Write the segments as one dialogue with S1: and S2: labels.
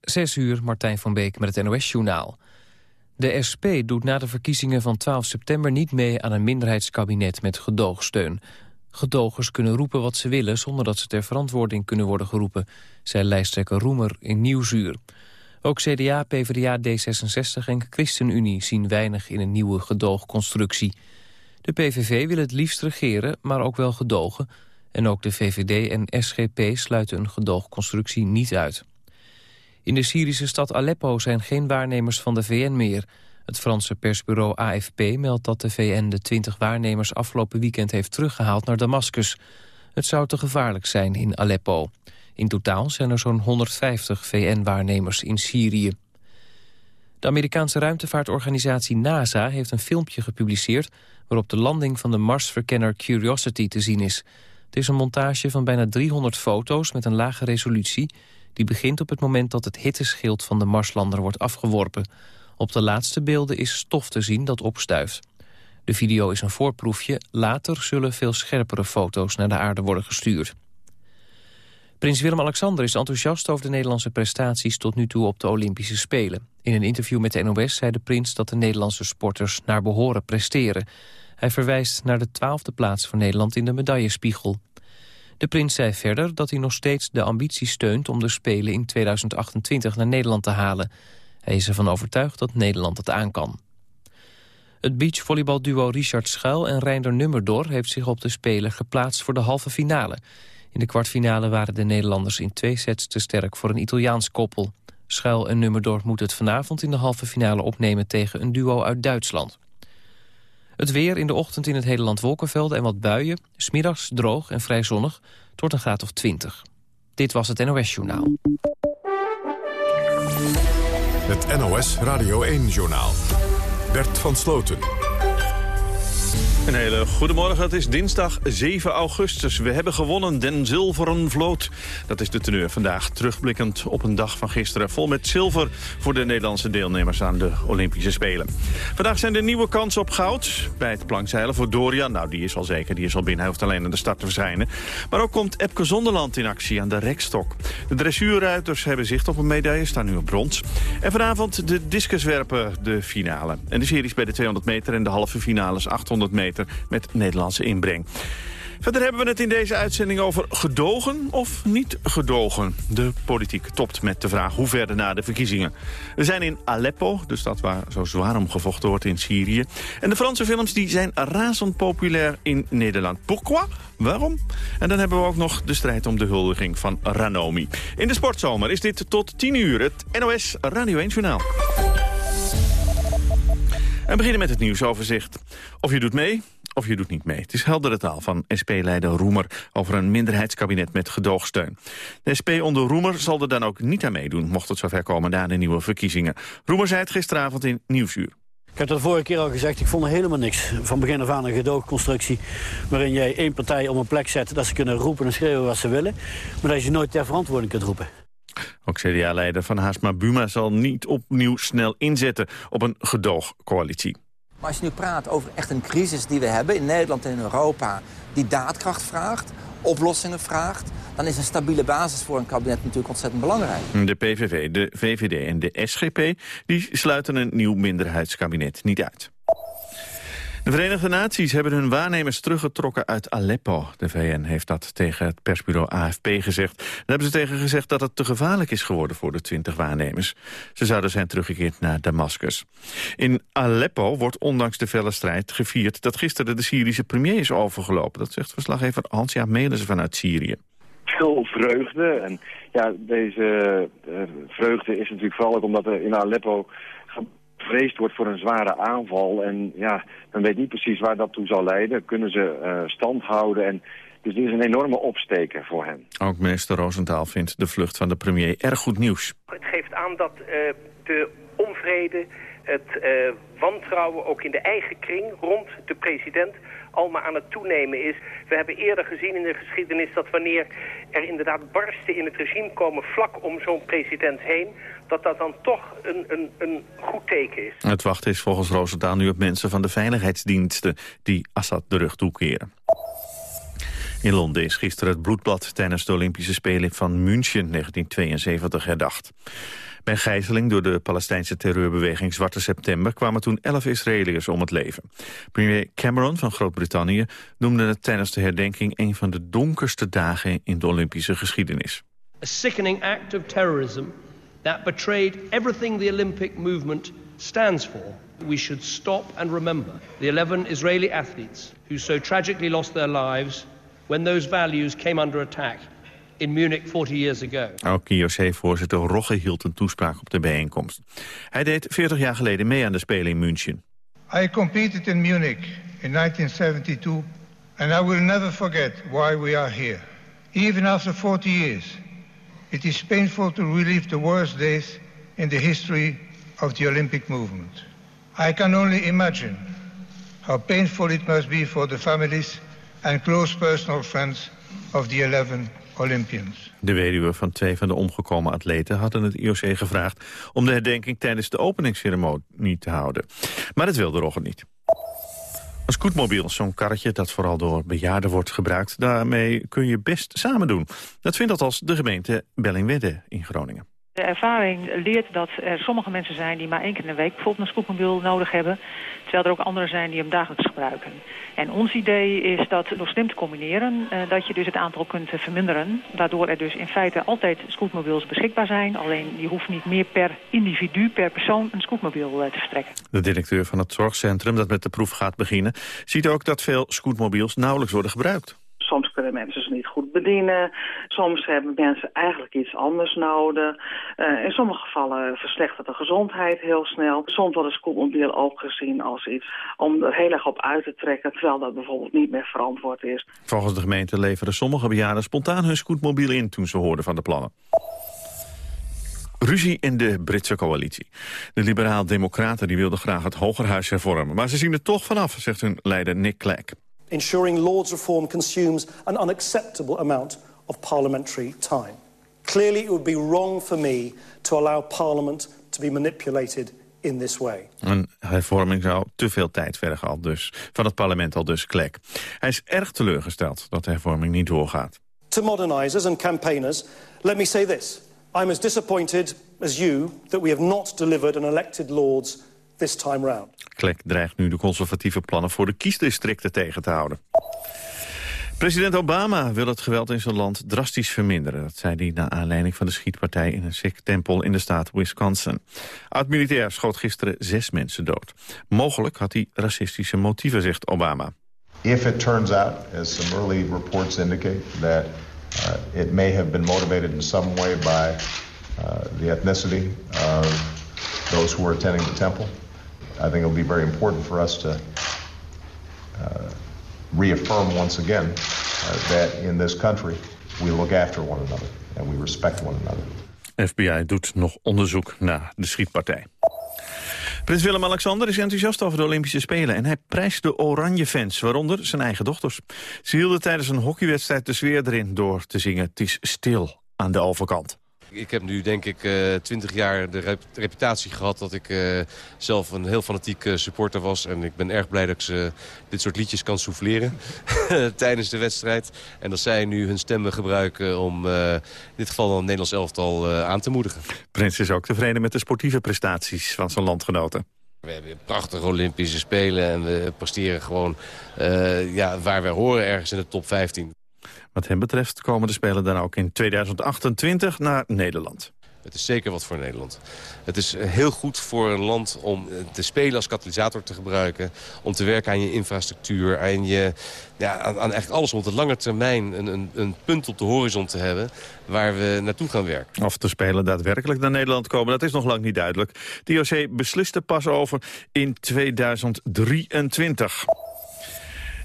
S1: Zes uur, Martijn van Beek met het NOS-journaal. De SP doet na de verkiezingen van 12 september niet mee aan een minderheidskabinet met gedoogsteun. Gedogers kunnen roepen wat ze willen zonder dat ze ter verantwoording kunnen worden geroepen, zei lijsttrekker Roemer in Nieuwsuur. Ook CDA, PvdA, D66 en ChristenUnie zien weinig in een nieuwe gedoogconstructie. De PVV wil het liefst regeren, maar ook wel gedogen. En ook de VVD en SGP sluiten een gedoogconstructie niet uit. In de Syrische stad Aleppo zijn geen waarnemers van de VN meer. Het Franse persbureau AFP meldt dat de VN de 20 waarnemers afgelopen weekend heeft teruggehaald naar Damascus. Het zou te gevaarlijk zijn in Aleppo. In totaal zijn er zo'n 150 VN-waarnemers in Syrië. De Amerikaanse ruimtevaartorganisatie NASA heeft een filmpje gepubliceerd... waarop de landing van de Marsverkenner Curiosity te zien is. Het is een montage van bijna 300 foto's met een lage resolutie... die begint op het moment dat het hitteschild van de Marslander wordt afgeworpen. Op de laatste beelden is stof te zien dat opstuift. De video is een voorproefje, later zullen veel scherpere foto's naar de aarde worden gestuurd. Prins Willem-Alexander is enthousiast over de Nederlandse prestaties tot nu toe op de Olympische Spelen. In een interview met de NOS zei de prins dat de Nederlandse sporters naar behoren presteren. Hij verwijst naar de twaalfde plaats voor Nederland in de medaillespiegel. De prins zei verder dat hij nog steeds de ambitie steunt om de Spelen in 2028 naar Nederland te halen. Hij is ervan overtuigd dat Nederland het aan kan. Het beachvolleybalduo Richard Schuil en Reinder Nummerdor heeft zich op de Spelen geplaatst voor de halve finale. In de kwartfinale waren de Nederlanders in twee sets te sterk voor een Italiaans koppel. Schuil en Nummerdorf moeten het vanavond in de halve finale opnemen tegen een duo uit Duitsland. Het weer in de ochtend in het hele land wolkenvelden en wat buien. Smiddags droog en vrij zonnig. tot een graad of 20. Dit was het NOS Journaal.
S2: Het NOS Radio 1-journaal. Bert van Sloten.
S3: Een hele goedemorgen, het is dinsdag 7 augustus. We hebben gewonnen den zilveren vloot. Dat is de teneur vandaag, terugblikkend op een dag van gisteren... vol met zilver voor de Nederlandse deelnemers aan de Olympische Spelen. Vandaag zijn de nieuwe kansen op goud bij het plankzeilen voor Dorian. Nou, die is al zeker, die is al binnen. Hij hoeft alleen aan de start te verschijnen. Maar ook komt Epke Zonderland in actie aan de rekstok. De dressuurruiters hebben zicht op een medaille, staan nu op brons. En vanavond de discuswerpen, de finale. En de series bij de 200 meter en de halve finales 800 meter met Nederlandse inbreng. Verder hebben we het in deze uitzending over gedogen of niet gedogen. De politiek topt met de vraag hoe verder na de verkiezingen. We zijn in Aleppo, de stad waar zo zwaar om gevochten wordt in Syrië. En de Franse films die zijn razend populair in Nederland. Pourquoi? Waarom? En dan hebben we ook nog de strijd om de huldiging van Ranomi. In de sportzomer is dit tot 10 uur het NOS Radio 1 Journaal. En beginnen met het nieuwsoverzicht. Of je doet mee, of je doet niet mee. Het is heldere taal van SP-leider Roemer over een minderheidskabinet met gedoogsteun. De SP onder Roemer zal er dan ook niet aan meedoen, mocht het zover komen na de nieuwe verkiezingen. Roemer zei het gisteravond in Nieuwsuur.
S4: Ik heb dat vorige keer al gezegd, ik vond er helemaal niks. Van begin af aan een gedoogconstructie waarin jij één partij op een plek zet... dat ze kunnen roepen en schreeuwen wat ze willen... maar dat je nooit ter verantwoording kunt roepen.
S3: Ook CDA-leider Van Haasma Buma zal niet opnieuw snel inzetten op een gedoogcoalitie.
S5: Maar als je nu praat over echt een crisis die we hebben in Nederland en in Europa... die daadkracht vraagt, oplossingen vraagt... dan is een stabiele basis voor een kabinet natuurlijk ontzettend belangrijk.
S3: De PVV, de VVD en de SGP die sluiten een nieuw minderheidskabinet niet uit. De Verenigde Naties hebben hun waarnemers teruggetrokken uit Aleppo. De VN heeft dat tegen het persbureau AFP gezegd. Daar hebben ze tegen gezegd dat het te gevaarlijk is geworden voor de 20 waarnemers. Ze zouden zijn teruggekeerd naar Damascus. In Aleppo wordt ondanks de felle strijd gevierd dat gisteren de Syrische premier is overgelopen. Dat zegt verslaggever Hans-Jaap vanuit Syrië
S6: veel vreugde. En ja, deze uh, vreugde is natuurlijk vooral omdat er in Aleppo gevreesd wordt voor een zware aanval. En ja, men weet niet precies waar dat toe zal leiden. Kunnen ze uh, stand houden en... Dus dit is een enorme opsteken voor hen.
S3: Ook minister Roosentaal vindt de vlucht van de premier erg goed nieuws.
S7: Het geeft aan dat uh, de onvrede, het uh, wantrouwen ook in de eigen kring rond de president al maar aan het toenemen is. We hebben eerder gezien in de geschiedenis dat wanneer er inderdaad barsten in het regime komen vlak om zo'n president heen, dat dat dan toch een, een, een goed teken is.
S3: Het wachten is volgens Rosendaal nu op mensen van de veiligheidsdiensten die Assad de rug toekeren. In Londen is gisteren het bloedbad tijdens de Olympische Spelen van München 1972 herdacht. Bij gijzeling door de Palestijnse terreurbeweging Zwarte September kwamen toen elf Israëliërs om het leven. Premier Cameron van Groot-Brittannië noemde het tijdens de herdenking een van de donkerste dagen in de Olympische geschiedenis.
S8: A sickening act of terrorism that betrayed everything the Olympic movement stands for. We should stop and remember the 11 Israeli athletes who so tragically lost their lives when those values came under attack in Munich 40 years ago.
S3: Ook IOC-voorzitter Rogge hield een toespraak op de bijeenkomst. Hij deed 40 jaar geleden mee aan de Spelen in München.
S9: I competed in Munich in 1972 and I will never forget why we are here. Even after 40 years, it is painful to relive the worst days in the history of the Olympic movement. I can only imagine how painful it must be for the families and close personal friends of the 11 Olympians.
S3: De weduwe van twee van de omgekomen atleten hadden het IOC gevraagd... om de herdenking tijdens de openingsceremonie te houden. Maar dat wilde Rogge niet. Een scootmobiel, zo'n karretje dat vooral door bejaarden wordt gebruikt... daarmee kun je best samen doen. Dat vindt althans de gemeente Bellingwedde in Groningen.
S10: De ervaring leert dat er sommige mensen zijn die maar één keer in de week bijvoorbeeld een scootmobiel nodig hebben. Terwijl er ook anderen zijn die hem dagelijks gebruiken. En ons idee is dat door slim te combineren, eh, dat je dus het aantal kunt verminderen. Waardoor er dus in feite altijd scootmobiels beschikbaar zijn. Alleen je hoeft niet meer per individu, per persoon een scootmobiel eh, te verstrekken.
S3: De directeur van het zorgcentrum dat met de proef gaat beginnen... ziet ook dat veel scootmobiels nauwelijks worden gebruikt.
S11: Soms kunnen mensen ze niet goed bedienen. Soms hebben mensen eigenlijk iets anders nodig. Uh, in sommige gevallen verslechtert de gezondheid heel snel. Soms wordt een scootmobiel ook gezien als iets om er heel erg op uit te trekken... terwijl dat bijvoorbeeld niet meer verantwoord is.
S3: Volgens de gemeente leveren sommige bejaarden spontaan hun scootmobiel in... toen ze hoorden van de plannen. Ruzie in de Britse coalitie. De liberaal-democraten wilden graag het Hogerhuis hervormen... maar ze zien er toch vanaf, zegt hun leider Nick Clegg.
S12: Ensuring Lords reform consumes an unacceptable amount of parliamentary time. Clearly, it would be wrong for me to allow Parliament to be manipulated in this way.
S3: Een hervorming zou te veel tijd vergen al dus, van het parlement al dus Klek. Hij is erg teleurgesteld dat de hervorming niet doorgaat.
S12: To modernizers and campaigners, let me say this. I'm as disappointed as you that we have not delivered an elected Lords this time round.
S3: Klek dreigt nu de conservatieve plannen voor de kiesdistricten tegen te houden. President Obama wil het geweld in zijn land drastisch verminderen. Dat zei hij naar aanleiding van de schietpartij in een Sikh-tempel in de staat Wisconsin. Oud-militair schoot gisteren zes mensen dood. Mogelijk had hij racistische motieven, zegt Obama.
S13: If it turns out, as some early reports indicate, that uh, it may have been motivated in some way by uh, the ethnicity of those who were attending the temple, I think it'll be very important for us to uh, reaffirm once again uh, that in this country we look after one another and we respect one another.
S3: FBI doet nog onderzoek naar de schietpartij. Prins Willem-Alexander is enthousiast over de Olympische Spelen... en hij prijst de oranje fans, waaronder zijn eigen dochters. Ze hielden tijdens een hockeywedstrijd de sfeer erin... door te zingen Het is stil aan de overkant.
S14: Ik heb nu denk ik uh, twintig jaar de reputatie gehad dat ik uh, zelf een heel fanatiek uh, supporter was. En ik ben erg blij dat ik ze dit soort liedjes kan souffleren tijdens de wedstrijd. En dat zij nu hun stemmen gebruiken om in dit geval dan het Nederlands elftal aan te moedigen.
S3: Prins is ook tevreden met de sportieve prestaties van zijn landgenoten.
S14: We hebben prachtige Olympische Spelen en we presteren gewoon ja, waar we horen ergens in de top 15.
S3: Wat hem betreft komen de Spelen dan ook in 2028 naar Nederland.
S14: Het is zeker wat voor Nederland. Het is heel goed voor een land om te spelen als katalysator te gebruiken. Om te werken aan je infrastructuur, aan, je, ja, aan, aan eigenlijk alles om op de lange termijn een, een, een, punt op de horizon te hebben waar we naartoe gaan werken.
S3: Of de Spelen daadwerkelijk naar Nederland komen, dat is nog lang niet duidelijk. De IOC beslist er pas over in 2023.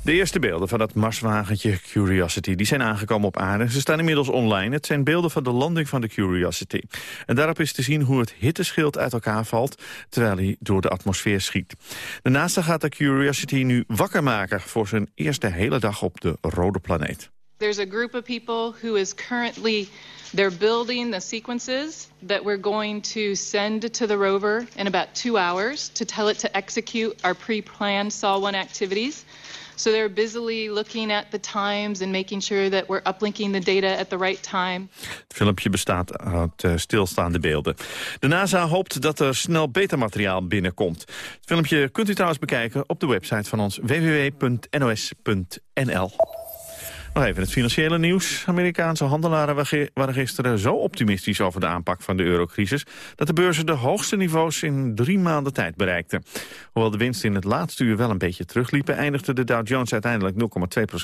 S3: De eerste beelden van dat marswagentje Curiosity die zijn aangekomen op aarde. Ze staan inmiddels online. Het zijn beelden van de landing van de Curiosity. En daarop is te zien hoe het hitteschild uit elkaar valt... terwijl hij door de atmosfeer schiet. Daarnaast gaat de Curiosity nu wakker maken... voor zijn eerste hele dag op de rode planeet.
S15: There's a group of people who is currently they're building the sequences that we're going to send to the rover in about two hours to tell it to execute our pre-planned Sol 1 activities. So they're busily looking at the times and making sure that we're uplinking the data at the right time.
S3: Het filmpje bestaat uit uh, stilstaande beelden. De NASA hoopt dat er snel betamateriaal binnenkomt. Het filmpje kunt u trouwens bekijken op de website van ons www.nos.nl. Nog even het financiële nieuws. Amerikaanse handelaren waren gisteren zo optimistisch over de aanpak van de eurocrisis... dat de beurzen de hoogste niveaus in drie maanden tijd bereikten. Hoewel de winst in het laatste uur wel een beetje terugliepen... eindigde de Dow Jones uiteindelijk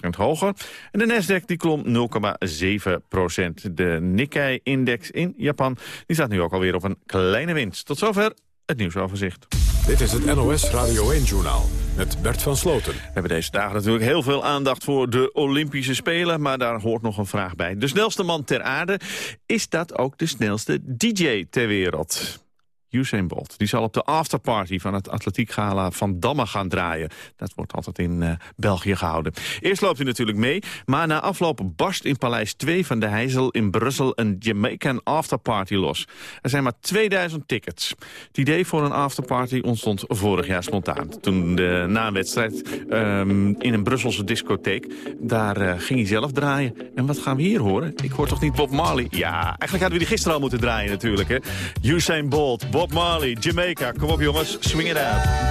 S3: 0,2% hoger. En de Nasdaq die klom 0,7% De Nikkei-index in Japan die staat nu ook alweer op een kleine winst. Tot zover het nieuwsoverzicht.
S2: Dit is het NOS Radio 1-journaal met Bert van Sloten. We
S3: hebben deze dagen natuurlijk heel veel aandacht voor de Olympische Spelen... maar daar hoort nog een vraag bij. De snelste man ter aarde, is dat ook de snelste DJ ter wereld? Usain Bolt. Die zal op de afterparty van het atletiekgala van Damme gaan draaien. Dat wordt altijd in uh, België gehouden. Eerst loopt hij natuurlijk mee, maar na afloop barst in Paleis 2 van de Heizel in Brussel een Jamaican afterparty los. Er zijn maar 2000 tickets. Het idee voor een afterparty ontstond vorig jaar spontaan. Toen de, na een wedstrijd um, in een Brusselse discotheek, daar uh, ging hij zelf draaien. En wat gaan we hier horen? Ik hoor toch niet Bob Marley? Ja, eigenlijk hadden we die gisteren al moeten draaien natuurlijk. Hè? Usain Bolt, Bob Marley, Jamaica. Kom op jongens, swing it out.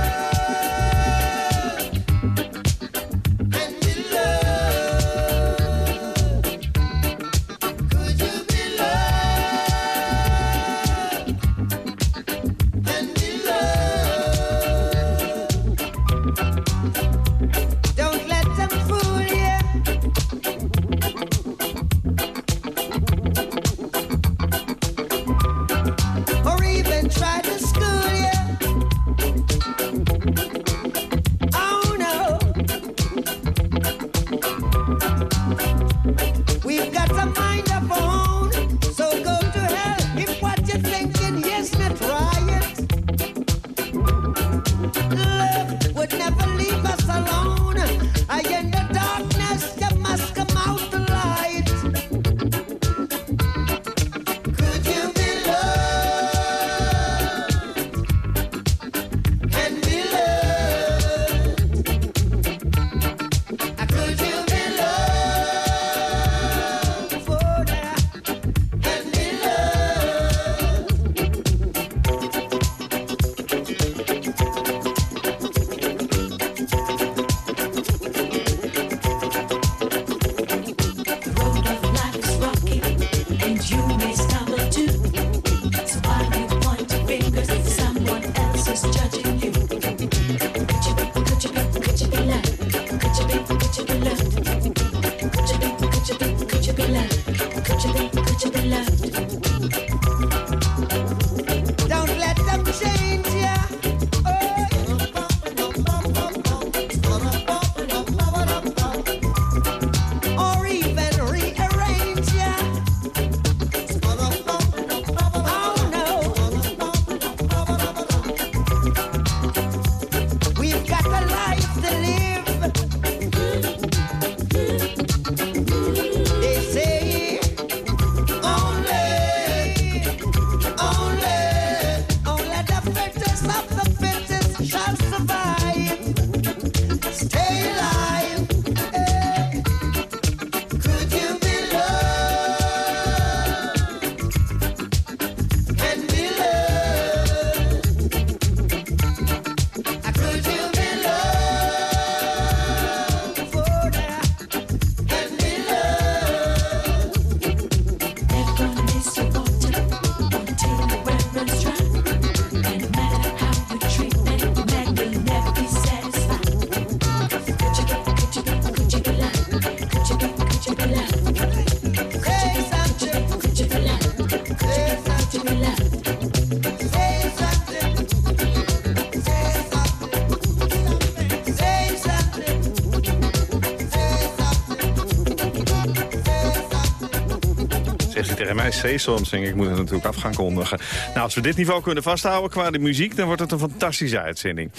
S3: Ik moet het natuurlijk af gaan kondigen. Nou, als we dit niveau kunnen vasthouden qua de muziek... dan wordt het een fantastische uitzending.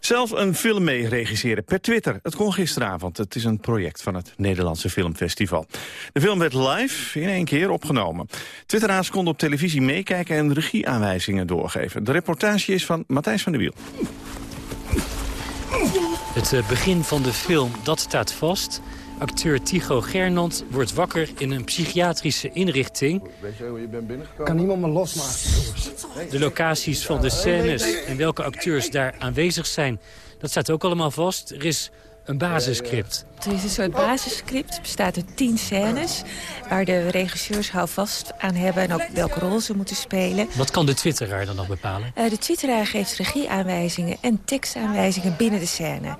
S3: Zelf een film mee regisseren per Twitter. Het kon gisteravond. Het is een project van het Nederlandse Filmfestival. De film werd live in één keer opgenomen. Twitteraars konden op televisie meekijken en regieaanwijzingen doorgeven. De reportage is van Matthijs van der Wiel.
S16: Het eh, begin van de film, dat staat vast. Acteur Tycho Gernand wordt wakker in een psychiatrische inrichting.
S17: Weet je hoe je bent binnengekomen? Kan niemand me losmaken?
S16: De locaties van de scènes en welke acteurs daar aanwezig zijn... dat staat ook allemaal vast. Er is een basisscript.
S18: Het is een soort basisscript. Het bestaat uit tien scènes... waar de regisseurs houvast aan hebben... en ook welke rol ze moeten spelen.
S16: Wat kan de twitteraar dan nog bepalen?
S18: Uh, de twitteraar geeft regieaanwijzingen en tekstaanwijzingen binnen de scène.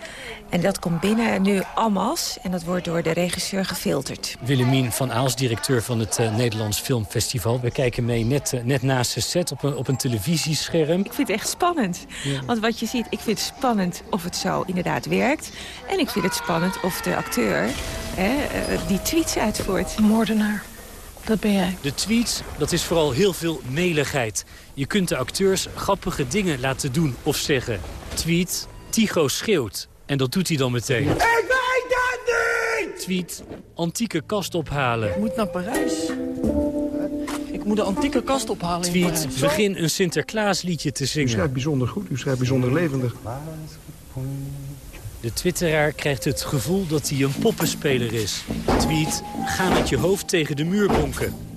S18: En dat komt binnen nu allemaal en dat wordt door de regisseur gefilterd.
S16: Willemien van Aals, directeur van het uh, Nederlands Filmfestival. We kijken mee net, uh, net naast de set op een, op een televisiescherm.
S18: Ik vind het echt spannend. Ja. Want wat je ziet, ik vind het spannend of het zo inderdaad werkt. En ik vind het spannend of de acteur hè, uh, die tweets uitvoert.
S19: Moordenaar. Dat ben jij.
S16: De tweets, dat is vooral heel veel meligheid. Je kunt de acteurs grappige dingen laten doen of zeggen. Tweet, Tycho schreeuwt. En dat doet hij dan meteen.
S17: Ik weet dat niet!
S16: Tweet, antieke kast ophalen.
S19: Ik moet naar Parijs. Ik moet de antieke kast ophalen
S16: Tweet, begin een Sinterklaasliedje te zingen.
S17: U schrijft bijzonder goed, u schrijft bijzonder levendig.
S16: De twitteraar krijgt het gevoel dat hij een poppenspeler is. Tweet, ga met je hoofd tegen de muur bonken.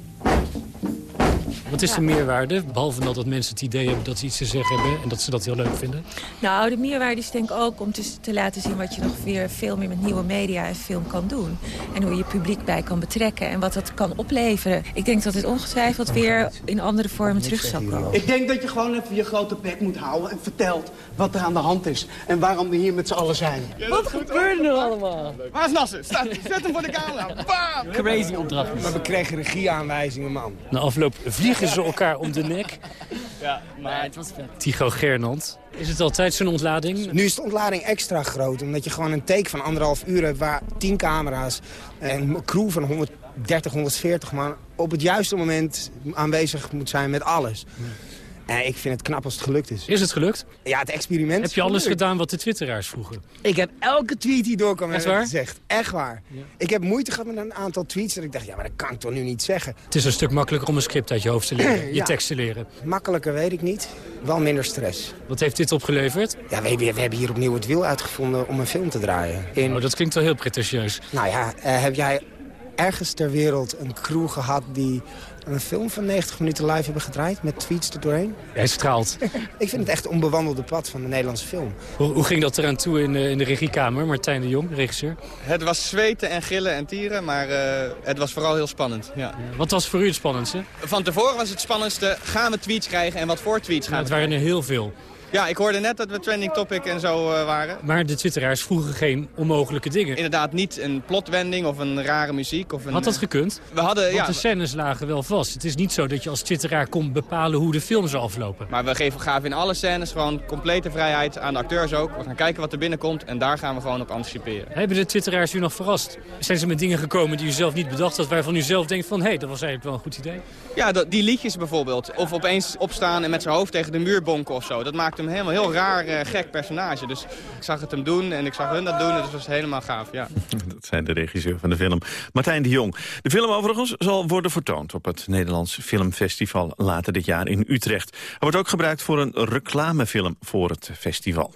S16: Wat is de meerwaarde? Behalve dat, dat mensen het idee hebben dat ze iets te zeggen hebben... en dat ze dat heel leuk vinden.
S18: Nou, de meerwaarde is denk ik ook om te, te laten zien... wat je nog weer veel meer met nieuwe media en film kan doen. En hoe je publiek bij kan betrekken en wat dat kan opleveren. Ik denk dat het ongetwijfeld weer in andere vormen terug zal komen.
S20: Ik denk dat je gewoon even je grote bek moet houden... en vertelt wat er aan de hand is en waarom we hier met z'n allen zijn.
S19: Wat gebeurt er allemaal?
S20: Waar is Nasser? Zet hem voor de camera. Bam!
S19: Crazy opdracht.
S20: Maar we kregen regieaanwijzingen, man.
S16: Na afloop vliegen ze elkaar om de nek.
S19: Ja, maar het was vet.
S16: Tycho Gernand. Is het altijd zo'n ontlading?
S20: Nu is de ontlading extra groot. Omdat je gewoon een take van anderhalf uur hebt waar tien camera's... en een crew van 130, 140 man op het juiste moment aanwezig moet zijn met alles. En ik vind het knap als het gelukt is.
S16: Is het gelukt?
S20: Ja, het experiment
S16: Heb je alles gedaan wat de twitteraars vroegen?
S20: Ik heb elke tweet die doorkwam
S16: Echt waar?
S20: gezegd. Echt waar. Ja. Ik heb moeite gehad met een aantal tweets dat ik dacht, ja, maar dat kan ik toch nu niet zeggen.
S16: Het is een stuk makkelijker om een script uit je hoofd te leren, je tekst te leren.
S20: Makkelijker weet ik niet. Wel minder stress.
S16: Wat heeft dit opgeleverd?
S20: Ja, we, we hebben hier opnieuw het wiel uitgevonden om een film te draaien.
S16: In... Oh, dat klinkt wel heel pretentieus.
S20: Nou ja, uh, heb jij ergens ter wereld een crew gehad die een film van 90 minuten live hebben gedraaid met tweets er doorheen.
S16: Hij straalt.
S20: ik vind het echt een onbewandelde pad van de Nederlandse film.
S16: Hoe, hoe ging dat eraan toe in, in de regiekamer, Martijn de Jong, regisseur?
S21: Het was zweten en gillen en tieren, maar uh, het was vooral heel spannend. Ja.
S16: Ja, wat was voor u het spannendste?
S21: Van tevoren was het spannendste, gaan we tweets krijgen en wat voor tweets gaan
S16: ja,
S21: we
S16: Het waren er heel veel.
S21: Ja, ik hoorde net dat we trending topic en zo uh, waren.
S16: Maar de twitteraars vroegen geen onmogelijke dingen.
S21: Inderdaad, niet een plotwending of een rare muziek. Of een,
S16: Had dat gekund?
S21: We hadden,
S16: Want
S21: ja,
S16: de scènes lagen wel vast. Het is niet zo dat je als twitteraar kon bepalen hoe de film zou aflopen.
S21: Maar we geven, gaven in alle scènes gewoon complete vrijheid aan de acteurs ook. We gaan kijken wat er binnenkomt en daar gaan we gewoon op anticiperen.
S16: Hebben de twitteraars u nog verrast? Zijn ze met dingen gekomen die u zelf niet bedacht had... waarvan u zelf denkt van, hé, hey, dat was eigenlijk wel een goed idee?
S21: Ja, die liedjes bijvoorbeeld. Of opeens opstaan en met zijn hoofd tegen de muur bonken of zo. Dat maakt hem helemaal heel raar uh, gek personage. Dus ik zag het hem doen en ik zag hun dat doen. Dus het was helemaal gaaf, ja.
S3: Dat zijn de regisseur van de film, Martijn de Jong. De film overigens zal worden vertoond op het Nederlands Filmfestival later dit jaar in Utrecht. Hij wordt ook gebruikt voor een reclamefilm voor het festival.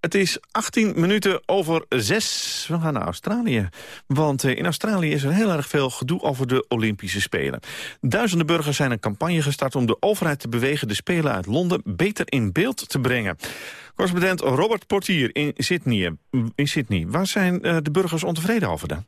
S3: Het is 18 minuten over 6. We gaan naar Australië. Want in Australië is er heel erg veel gedoe over de Olympische Spelen. Duizenden burgers zijn een campagne gestart om de overheid te bewegen... de Spelen uit Londen beter in beeld te brengen. Correspondent Robert Portier in Sydney. In Sydney. Waar zijn de burgers ontevreden over dan?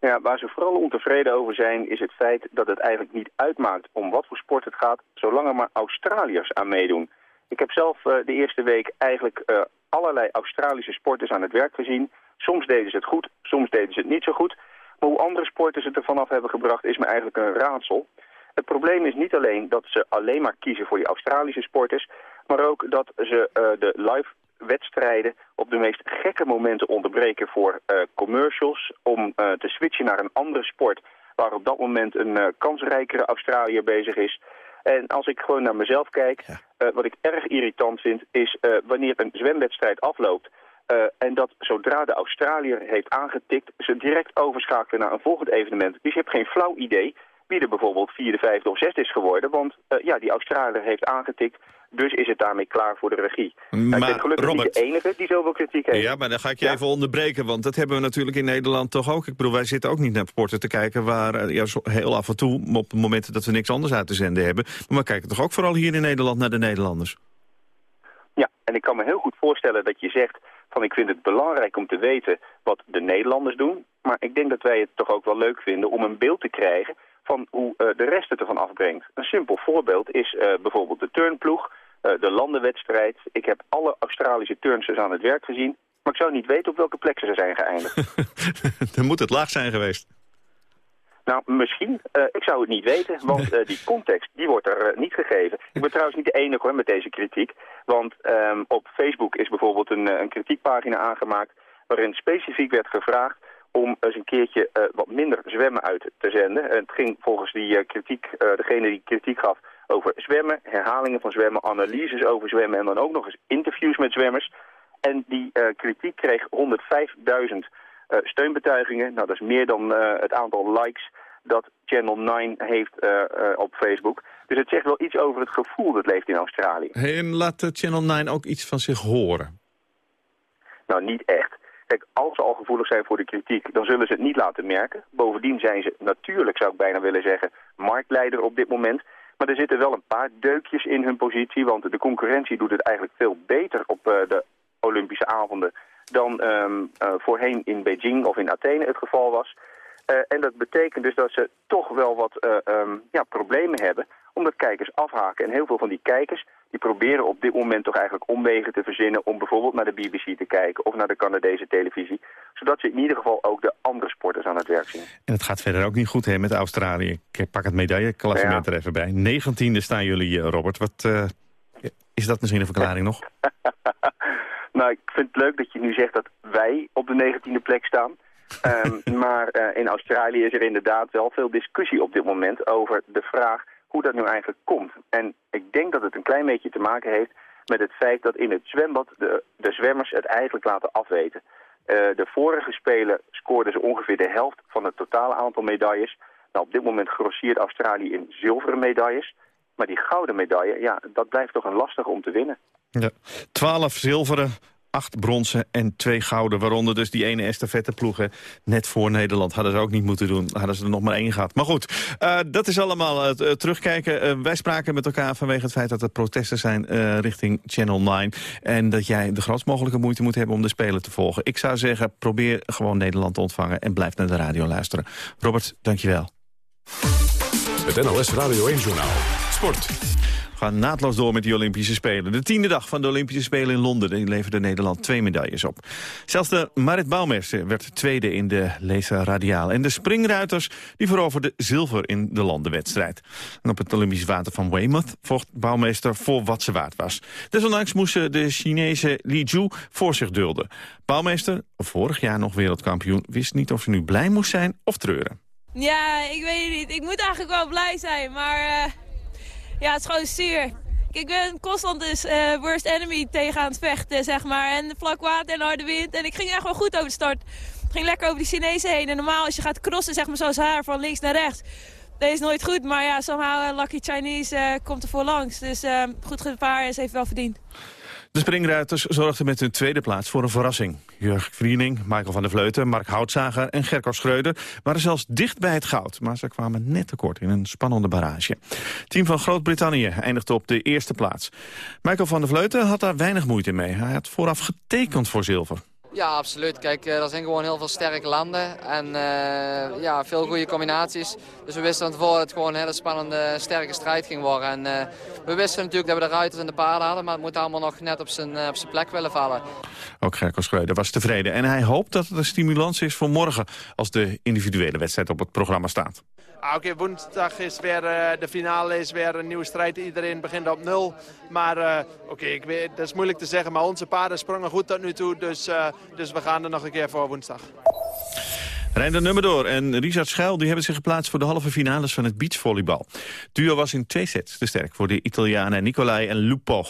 S22: Ja, waar ze vooral ontevreden over zijn is het feit dat het eigenlijk niet uitmaakt om wat voor sport het gaat, zolang er maar Australiërs aan meedoen. Ik heb zelf uh, de eerste week eigenlijk uh, allerlei Australische sporters aan het werk gezien. Soms deden ze het goed, soms deden ze het niet zo goed. Maar hoe andere sporters het er vanaf hebben gebracht is me eigenlijk een raadsel. Het probleem is niet alleen dat ze alleen maar kiezen voor die Australische sporters... maar ook dat ze uh, de live wedstrijden op de meest gekke momenten onderbreken voor commercials... om te switchen naar een andere sport waar op dat moment een kansrijkere Australiër bezig is... En als ik gewoon naar mezelf kijk, ja. uh, wat ik erg irritant vind, is uh, wanneer een zwemwedstrijd afloopt... Uh, en dat zodra de Australiër heeft aangetikt, ze direct overschakelen naar een volgend evenement. Dus je hebt geen flauw idee wie er bijvoorbeeld vierde, vijfde of zesde is geworden. Want ja, die Australiër heeft aangetikt, Dus is het daarmee klaar voor de regie. Maar, ik ben gelukkig
S3: Robert-
S22: niet de enige die zoveel kritiek heeft.
S3: Ja, maar dan ga ik je even onderbreken, want dat hebben we natuurlijk in Nederland toch ook. Ik bedoel, wij zitten ook niet naar sporten te kijken waar eh, ja, heel af en toe, op momenten dat we niks anders uit te zenden hebben. Maar we kijken toch ook vooral hier in Nederland naar de Nederlanders.
S22: Ja, en ik kan me heel goed voorstellen dat je zegt van ik vind het belangrijk om te weten wat de Nederlanders doen. Maar ik denk dat wij het toch ook wel leuk vinden om een beeld te krijgen van hoe eh, de rest het ervan afbrengt. Een simpel voorbeeld is eh, bijvoorbeeld de turnploeg, eh, de landenwedstrijd. Ik heb alle Australische turnsters aan het werk gezien, maar ik zou niet weten op welke plek ze zijn geëindigd.
S3: Dan moet het laag zijn geweest.
S22: Nou, misschien. Ik zou het niet weten, want die context die wordt er niet gegeven. Ik ben trouwens niet de enige hoor, met deze kritiek. Want ehm, op Facebook is bijvoorbeeld een, een kritiekpagina aangemaakt... waarin specifiek werd gevraagd om eens een keertje eh, wat minder zwemmen uit te zenden. En het ging volgens die eh, kritiek, eh, degene die kritiek gaf over zwemmen... herhalingen van zwemmen, analyses over zwemmen... en dan ook nog eens interviews met zwemmers. En die kritiek kreeg 105.000 eh, steunbetuigingen. Nou, dat is meer dan het aantal likes dat Channel 9 heeft op Facebook. Dus het zegt wel iets over het gevoel dat leeft in Australië.
S3: En laat Channel 9 ook iets van zich horen.
S22: Nou, niet echt. Kijk, als ze al gevoelig zijn voor de kritiek, dan zullen ze het niet laten merken. Bovendien zijn ze natuurlijk, zou ik bijna willen zeggen, marktleider op dit moment. Maar er zitten wel een paar deukjes in hun positie, want de concurrentie doet het eigenlijk veel beter op eh, de Olympische avonden dan ehm, eh, voorheen in Beijing of in Athene het geval was. Eh, en dat betekent dus dat ze toch wel wat eh, ehm, ja, problemen hebben, omdat kijkers afhaken. En heel veel van die kijkers die proberen op dit moment toch eigenlijk omwegen te verzinnen om bijvoorbeeld naar de BBC te kijken of naar de Canadese televisie. Zodat ze in ieder geval ook de andere sporters aan het werk zien.
S3: En het gaat verder ook niet goed hè, met Australië. Ik pak het medailleklassement er even bij. Negentiende staan jullie, eh, Robert. Wat, eh, is dat misschien een verklaring nog?
S22: Nou, ik vind het leuk dat je nu zegt dat wij op de negentiende plek staan. Ehm, maar eh, in Australië is er inderdaad wel veel discussie op dit moment over de vraag hoe dat nu eigenlijk komt. En ik denk dat het een klein beetje te maken heeft met het feit dat in het zwembad de, de zwemmers het eigenlijk laten afweten. Eh, de vorige Spelen scoorden ze ongeveer de helft van het totale aantal medailles. Nou, op dit moment grossiert Australië in zilveren medailles. Maar die gouden medaille, ja, dat blijft toch een lastige om te winnen.
S3: Ja. Twaalf zilveren, acht bronzen en twee gouden. Waaronder dus die ene estafetteploegen. Net voor Nederland hadden ze ook niet moeten doen. Hadden ze er nog maar één gehad. Maar goed, eh, dat is allemaal het eh, terugkijken. Eh, wij spraken met elkaar vanwege het feit dat er protesten zijn richting Channel 9. En dat jij de grootst mogelijke moeite moet hebben om de Spelen te volgen. Ik zou zeggen, probeer gewoon Nederland te ontvangen en blijf naar de radio luisteren. Robert, dankjewel.
S2: Het NOS Radio 1-journaal. Sport.
S3: Gaan naadloos door met die Olympische Spelen. De tiende dag van de Olympische Spelen in Londen leverde Nederland twee medailles op. Zelfs de Marit Bouwmeester werd tweede in de Lezer Radiaal. En de springruiters die veroverden zilver in de landenwedstrijd. En op het Olympisch water van Weymouth vocht Bouwmeester voor wat ze waard was. Desondanks moesten de Chinese Li Ju voor zich dulden. Bouwmeester, vorig jaar nog wereldkampioen, wist niet of ze nu blij moest zijn of treuren.
S23: Ja, ik weet het niet. Ik moet eigenlijk wel blij zijn, maar eh, ja, het is gewoon zuur. Ik ben constant dus eh, worst enemy tegen aan het vechten, zeg maar. En vlak water en harde wind. En ik ging echt wel goed over de start. Ik ging lekker over die Chinezen heen. En normaal als je gaat crossen, zeg maar zoals haar, van links naar rechts. Dat is nooit goed, maar ja, somehow uh, Lucky Chinese uh, komt er voor langs. Dus goed gevaar en ze heeft wel verdiend.
S3: De springruiters zorgden met hun tweede plaats voor een verrassing. Jurg Vriening, Michael van der Vleuten, Mark Houtzager en Gerko Schreuder waren zelfs dicht bij het goud. Maar ze kwamen net tekort in een spannende barrage. Team van Groot-Brittannië eindigde op de eerste plaats. Michael van der Vleuten had daar weinig moeite mee. Hij had vooraf getekend voor zilver.
S24: Ja, absoluut. Kijk, er zijn gewoon heel veel sterke landen en uh, ja, veel goede combinaties. Dus we wisten van tevoren dat het gewoon een hele spannende, sterke strijd ging worden. En uh, we wisten natuurlijk dat we de ruiters en de paarden hadden, maar het moet allemaal nog net op zijn, op zijn plek willen vallen.
S3: Ook Gerko Schreuder was tevreden en hij hoopt dat het een stimulans is voor morgen als de individuele wedstrijd op het programma staat.
S25: Ah, Oké, woensdag is weer uh, de finale, is weer een nieuwe strijd. Iedereen begint op nul. Maar uh, oké, dat is moeilijk te zeggen. Maar onze paarden sprongen goed tot nu toe. Dus, uh, dus we gaan er nog een keer voor woensdag.
S3: Reinder Nummerdoor en Richard Schuil die hebben zich geplaatst voor de halve finales van het beachvolleybal. Duo was in twee sets te sterk voor de Italianen Nicolai en Lupo.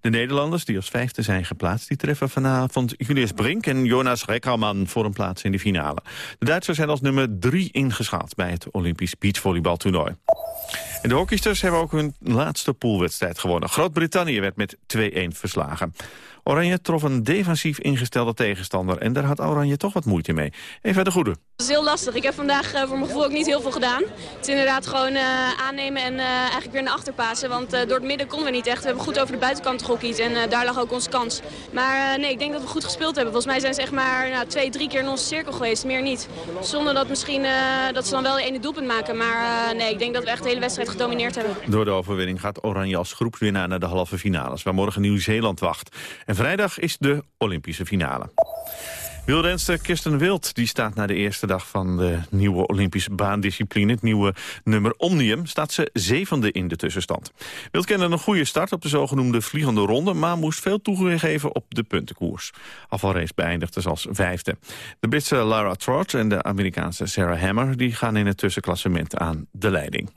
S3: De Nederlanders, die als vijfde zijn geplaatst, die treffen vanavond Julius Brink en Jonas Rekkerman voor een plaats in de finale. De Duitsers zijn als nummer drie ingeschaald bij het Olympisch beachvolleybaltoernooi. En de hockeysters hebben ook hun laatste poolwedstrijd gewonnen. Groot-Brittannië werd met 2-1 verslagen. Oranje trof een defensief ingestelde tegenstander... en daar had Oranje toch wat moeite mee. Even de goede.
S26: Het is heel lastig. Ik heb vandaag uh, voor mijn gevoel ook niet heel veel gedaan. Het is inderdaad gewoon uh, aannemen en uh, eigenlijk weer naar achter passen. Want door het midden konden we niet echt. We hebben goed over de buitenkant gehockeyd en daar lag ook onze kans. Maar nee, ik denk dat we goed gespeeld hebben. Volgens mij zijn ze echt maar nou, twee, drie keer in onze cirkel geweest. Meer niet. Zonder dat misschien dat ze dan wel ene doelpunt maken. Maar nee, ik denk dat we echt de hele wedstrijd gedomineerd hebben.
S3: Door de overwinning gaat Oranje als groepswinnaar naar de halve finales. Waar morgen Nieuw-Zeeland wacht. En vrijdag is de Olympische finale. Wielrenster Kirsten Wild die staat na de eerste dag van de nieuwe Olympische baandiscipline, het nieuwe nummer Omnium, staat ze zevende in de tussenstand. Wild kende een goede start op de zogenoemde vliegende ronde, maar moest veel toegegeven op de puntenkoers. Afvalrace beëindigde ze als vijfde. De Britse Lara Trott en de Amerikaanse Sarah Hammer die gaan in het tussenklassement aan de leiding.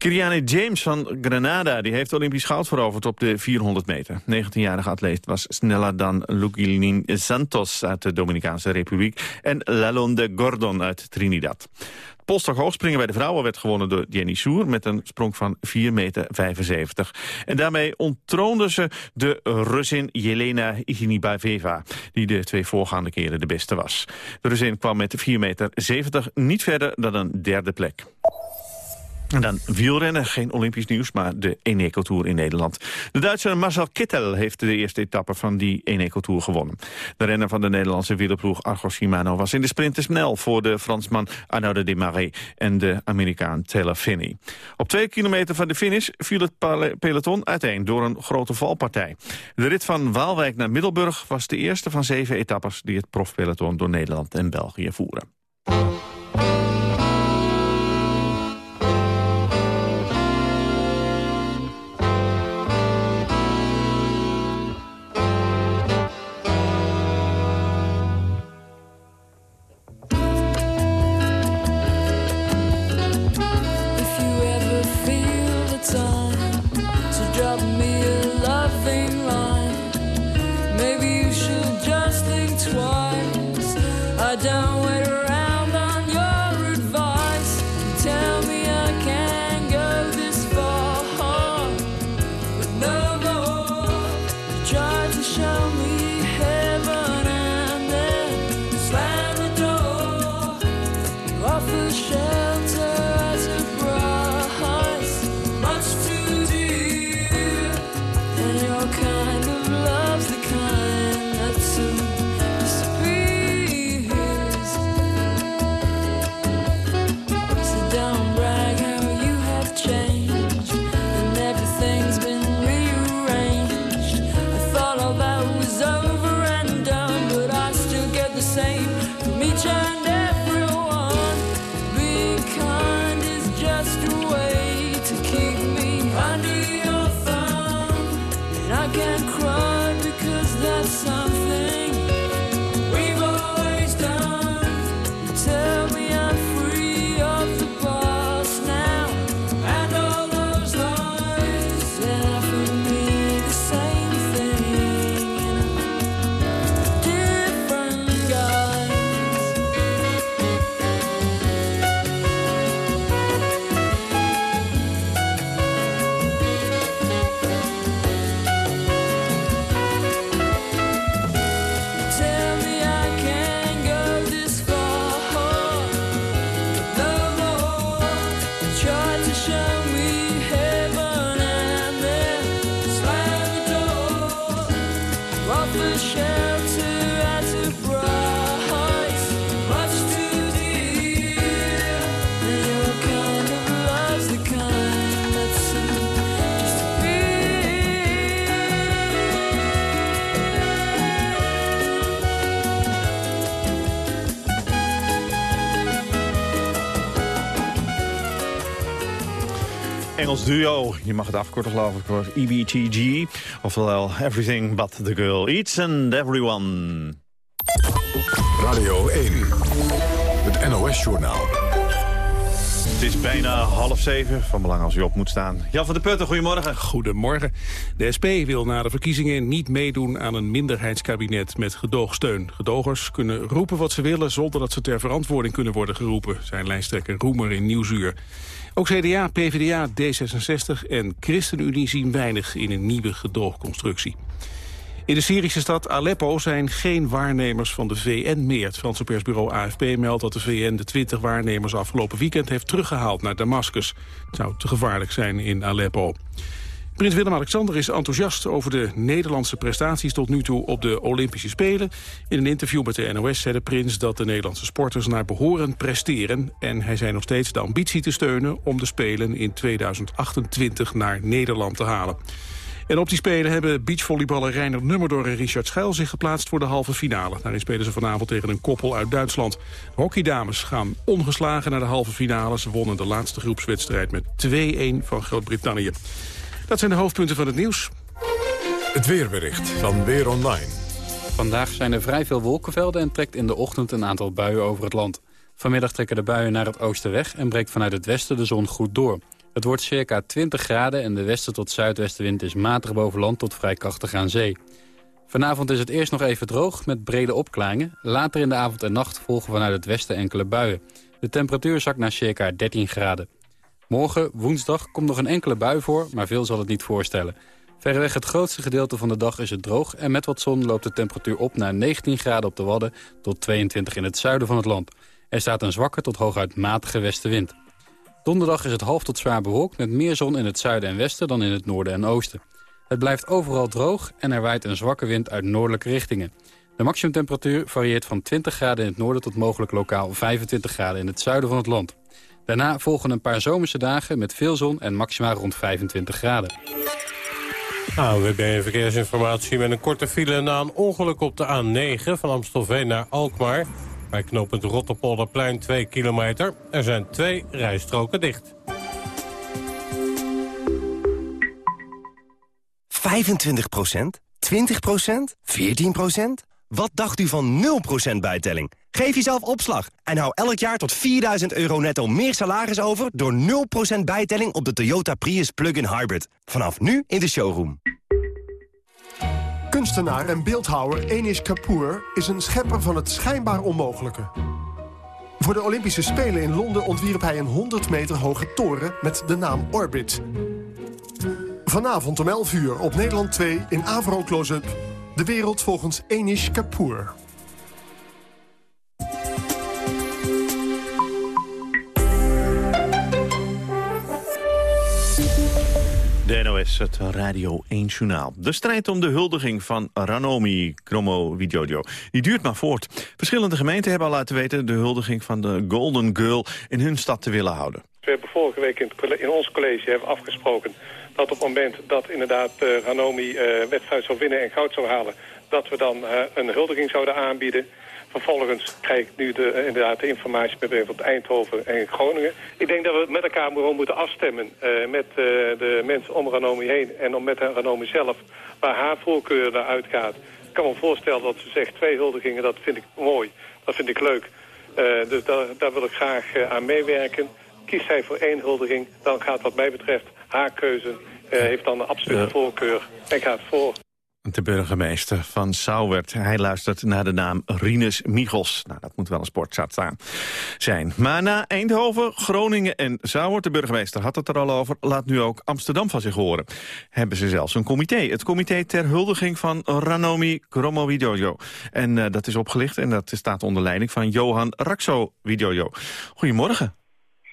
S3: Kiriane James van Granada die heeft Olympisch goud veroverd op de 400 meter. 19-jarige atleet was sneller dan Lugilin Santos uit de Dominicaanse Republiek... en Lalonde Gordon uit Trinidad. Polstok hoogspringen bij de vrouwen werd gewonnen door Jenny Soer... met een sprong van 4,75 meter. En daarmee onttroonde ze de Russin Jelena Iginibaveva... die de twee voorgaande keren de beste was. De Russin kwam met 4,70 meter niet verder dan een derde plek. En dan wielrennen, geen Olympisch nieuws, maar de Eneco Tour in Nederland. De Duitse Marcel Kittel heeft de eerste etappe van die Eneco Tour gewonnen. De renner van de Nederlandse wielerploeg Argos Shimano was in de sprint te snel voor de Fransman Arnaud de Desmarais en de Amerikaan Taylor Finney. Op twee kilometer van de finish viel het peloton uiteen door een grote valpartij. De rit van Waalwijk naar Middelburg was de eerste van zeven etappes die het profpeloton door Nederland en België voeren. Duo. Je mag het afkorten geloof ik voor EBTG. Oftewel Everything But The Girl. Each and Everyone.
S2: Radio 1. Het NOS-journaal.
S3: Het is bijna half zeven, van belang als u op moet staan. Jan van der Putten, goedemorgen.
S27: Goedemorgen. De SP wil na de verkiezingen niet meedoen aan een minderheidskabinet met gedoogsteun. Gedogers kunnen roepen wat ze willen zonder dat ze ter verantwoording kunnen worden geroepen, zijn lijsttrekker Roemer in Nieuwsuur. Ook CDA, PvdA, D66 en ChristenUnie zien weinig in een nieuwe gedoogconstructie. In de Syrische stad Aleppo zijn geen waarnemers van de VN meer. Het Franse persbureau AFP meldt dat de VN de 20 waarnemers afgelopen weekend heeft teruggehaald naar Damascus. Het zou te gevaarlijk zijn in Aleppo. Prins Willem-Alexander is enthousiast over de Nederlandse prestaties tot nu toe op de Olympische Spelen. In een interview met de NOS zei de prins dat de Nederlandse sporters naar behoren presteren. En hij zei nog steeds de ambitie te steunen om de Spelen in 2028 naar Nederland te halen. En op die Spelen hebben beachvolleyballer Reiner Nummerdor en Richard Schuil zich geplaatst voor de halve finale. Daarin spelen ze vanavond tegen een koppel uit Duitsland. Hockeydames gaan ongeslagen naar de halve finale. Ze wonnen de laatste groepswedstrijd met 2-1 van Groot-Brittannië. Dat zijn de hoofdpunten van het nieuws.
S2: Het weerbericht van Weer Online.
S28: Vandaag zijn er vrij veel wolkenvelden en trekt in de ochtend een aantal buien over het land. Vanmiddag trekken de buien naar het oosten weg en breekt vanuit het westen de zon goed door. Het wordt circa 20 graden en de westen tot zuidwestenwind is matig boven land tot vrij krachtig aan zee. Vanavond is het eerst nog even droog met brede opklaringen. Later in de avond en nacht volgen vanuit het westen enkele buien. De temperatuur zakt naar circa 13 graden. Morgen, woensdag, komt nog een enkele bui voor, maar veel zal het niet voorstellen. Verreweg het grootste gedeelte van de dag is het droog... en met wat zon loopt de temperatuur op naar 19 graden op de Wadden... tot 22 in het zuiden van het land. Er staat een zwakke tot hooguit matige westenwind. Donderdag is het half tot zwaar bewolkt met meer zon in het zuiden en westen dan in het noorden en oosten. Het blijft overal droog en er waait een zwakke wind uit noordelijke richtingen. De maximumtemperatuur varieert van 20 graden in het noorden tot mogelijk lokaal 25 graden in het zuiden van het land. Daarna volgen een paar zomerse dagen met veel zon en maximaal rond 25 graden.
S29: AWB Verkeersinformatie met een korte file na een ongeluk op de A9 van Amstelveen naar Alkmaar. Bij knooppunt Rotterpolderplein 2 kilometer. Er zijn twee rijstroken dicht.
S30: 25% 20% 14% Wat dacht u van 0% bijtelling? Geef jezelf opslag en hou elk jaar tot 4000 euro netto meer salaris over... door 0% bijtelling op de Toyota Prius Plug-in Hybrid. Vanaf nu in de showroom.
S31: Kunstenaar en beeldhouwer Enish Kapoor is een schepper van het schijnbaar onmogelijke. Voor de Olympische Spelen in Londen ontwierp hij een 100 meter hoge toren met de naam Orbit. Vanavond om 11 uur op Nederland 2 in Avro Close-up. De wereld volgens Enish Kapoor.
S3: Het Radio 1 Journaal. De strijd om de huldiging van Ranomi Kromo Wijojo, die duurt maar voort. Verschillende gemeenten hebben al laten weten de huldiging van de Golden Girl in hun stad te willen houden.
S32: We hebben vorige week in, in ons college hebben afgesproken dat op het moment dat inderdaad uh, Ranomi uh, wedstrijd zou winnen en goud zou halen, dat we dan uh, een huldiging zouden aanbieden. Vervolgens krijg ik nu de, inderdaad de informatie bijvoorbeeld Eindhoven en Groningen. Ik denk dat we met elkaar gewoon moeten afstemmen uh, met uh, de mensen om Ranomi heen en om met Ranomi zelf, waar haar voorkeur naar uitgaat. Ik kan me voorstellen dat ze zegt twee huldigingen, dat vind ik mooi, dat vind ik leuk. Uh, dus daar, daar wil ik graag aan meewerken. Kiest zij voor één huldiging, dan gaat wat mij betreft haar keuze, heeft dan de absolute voorkeur en gaat voor.
S3: De burgemeester van Sauwert. Hij luistert naar de naam Rinus Michels. Nou, dat moet wel een sportzaad staan zijn. Maar na Eindhoven, Groningen en Sauwert, de burgemeester had het er al over... laat nu ook Amsterdam van zich horen. Hebben ze zelfs een comité. Het comité ter huldiging van Ranomi Kromowidjojo. En uh, dat is opgelicht en dat staat onder leiding van Johan Raxo Widojo. Goedemorgen.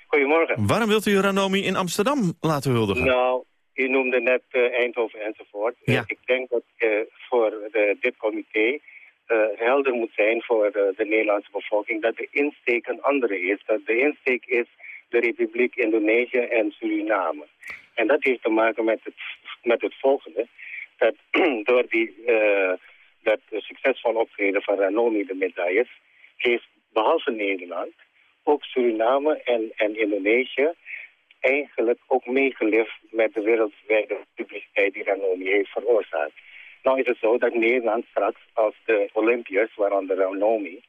S33: Goedemorgen.
S3: Waarom wilt u Ranomi in Amsterdam laten huldigen?
S33: Nou, u noemde net uh, Eindhoven enzovoort.
S3: Ja.
S33: Uh, ik denk dat uh, voor de, dit comité helder moet zijn voor de Nederlandse bevolking dat de insteek een andere is. Dat de insteek is de Republiek Indonesië en Suriname. En dat heeft te maken met het, met het volgende. Dat door die, dat succesvol optreden van Ranomi de medailles heeft behalve Nederland ook Suriname en, en Indonesië eigenlijk ook meegeleefd met de wereldwijde publiciteit die Ranomi heeft veroorzaakt. Nou is het zo dat Nederland straks als de Olympiërs, waaronder Ranomi,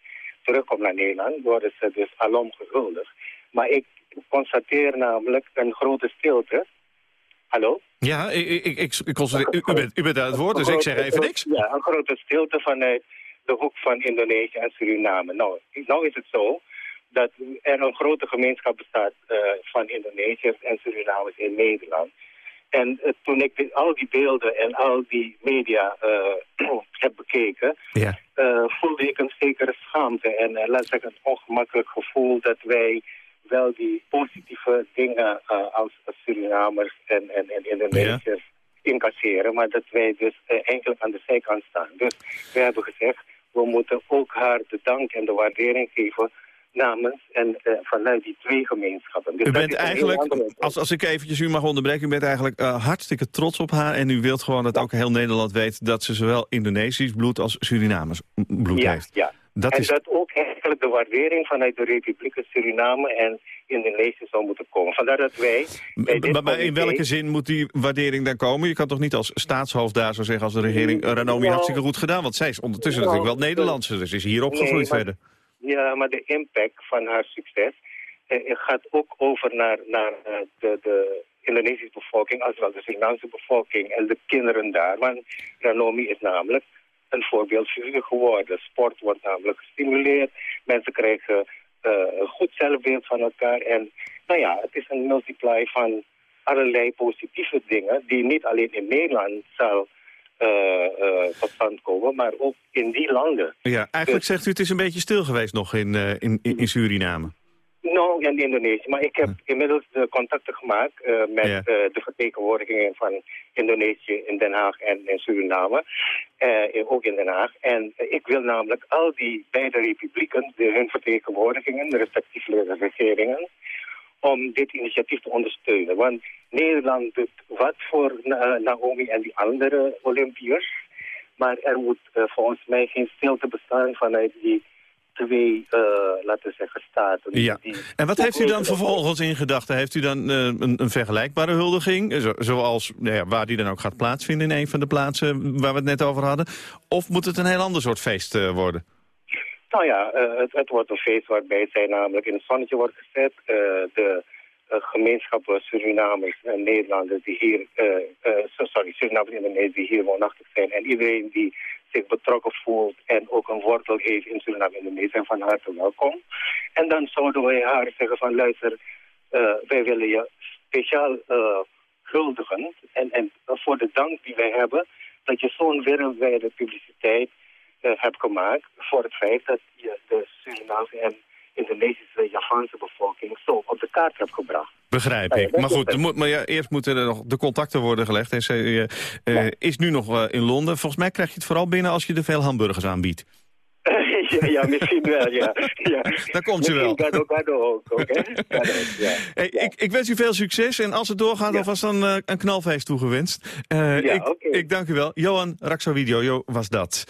S33: terugkomt naar Nederland, worden ze dus alom gehuldigd. Maar ik constateer namelijk een grote stilte. Hallo?
S3: Ja, ik, ik, ik, ik constateer, u, u, bent, u bent aan het woord, dus ik zeg even niks.
S33: Ja, een grote stilte vanuit de hoek van Indonesië en Suriname. Nou, nou is het zo dat er een grote gemeenschap bestaat uh, van Indonesiërs en Surinamers in Nederland. En uh, toen ik al die beelden en al die media uh, heb bekeken,
S3: ja.
S33: voelde ik een zekere schaamte en laat ik zeggen een ongemakkelijk gevoel dat wij wel die positieve dingen als Surinamers en, en, en Indonesiërs ja. incasseren, maar dat wij dus eigenlijk aan de zijkant staan. Dus we hebben gezegd, we moeten ook haar de dank en de waardering geven namens en uh, vanuit die twee gemeenschappen. Dus
S3: u bent eigenlijk, als, als ik eventjes u mag onderbreken, u bent eigenlijk uh, hartstikke trots op haar... en u wilt gewoon dat ook heel Nederland weet dat ze zowel Indonesisch bloed als Surinamers bloed
S33: ja,
S3: heeft.
S33: Ja,
S3: dat
S33: en
S3: is...
S33: dat ook eigenlijk de waardering vanuit de Republieken Suriname en Indonesië zou moeten komen. Vandaar dat wij...
S3: Maar, maar in welke zin moet die waardering dan komen? Je kan toch niet als staatshoofd daar zo zeggen als de regering... Uh, Ranomi
S33: Nou,
S3: hartstikke goed gedaan, want zij is ondertussen
S33: nou,
S3: natuurlijk wel Nederlandse... dus is hier opgegroeid
S33: nee, maar-
S3: verder.
S33: Ja, maar de impact van haar succes eh, gaat ook over naar, naar eh, de, de Indonesische bevolking, als wel de Surinaamse bevolking en de kinderen daar. Want Ranomi is namelijk een voorbeeldfiguur geworden. Sport wordt namelijk gestimuleerd, mensen krijgen eh, een goed zelfbeeld van elkaar. En nou ja, het is een multiply van allerlei positieve dingen die niet alleen in Nederland zal eh, eh, tot stand komen, maar ook in die landen.
S3: Ja, eigenlijk zegt u het is een beetje stil geweest nog in, eh, in, in, in Suriname.
S33: Nou, in Indonesië. Maar ik heb inmiddels de contacten gemaakt eh, met
S3: Ja.
S33: eh, de vertegenwoordigingen van Indonesië in Den Haag en in Suriname. eh, in- ook in Den Haag. En eh, ik wil namelijk al die beide republieken, de, hun vertegenwoordigingen, de respectieve regeringen, om dit initiatief te ondersteunen. Want Nederland doet wat voor Na- Naomi en die andere Olympiërs. Maar er moet eh, volgens mij geen stilte bestaan vanuit die twee, eh, laten we zeggen, staten.
S3: Ja.
S33: Die-
S3: En wat heeft u dan vervolgens in gedachten? Heeft u dan eh, een, een vergelijkbare huldiging, zo- zoals nou ja, waar die dan ook gaat plaatsvinden in een van de plaatsen waar we het net over hadden? Of moet het een heel ander soort feest worden?
S33: Nou ja, eh, het, wordt een feest waarbij zij namelijk in het zonnetje wordt gezet. Eh, de eh, gemeenschappen Surinamers en Nederlanders die hier, so- sorry, Surinamers en Indonesiërs die hier woonachtig zijn. En iedereen die zich betrokken voelt en ook een wortel heeft in Suriname Indonesië zijn van harte welkom. En dan zouden wij haar zeggen van luister, wij willen je speciaal eh, huldigen. En, en voor de dank die wij hebben, dat je zo'n wereldwijde publiciteit eh, hebt gemaakt voor het feit dat je de Surinaamse en Indonesische Javaanse bevolking zo op de kaart hebt gebracht.
S3: Begrijp
S33: Nou
S3: ik. Maar goed, moet, maar ja, eerst moeten er nog de contacten worden gelegd. En ze eh, eh, is nu nog in Londen. Volgens mij krijg je het vooral binnen als je er veel hamburgers aanbiedt.
S33: ja, ja, misschien wel, ja. ja.
S3: Daar komt ze wel.
S33: Misschien Gado, gado ook, ook, hè? Gado, ja.
S3: Hey, ik, ik wens u veel succes en als het doorgaat alvast een, eh, een knalfeest toegewenst. Eh, ik,
S33: oké.
S3: ik dank u wel. Johan Raxovidiojo was dat.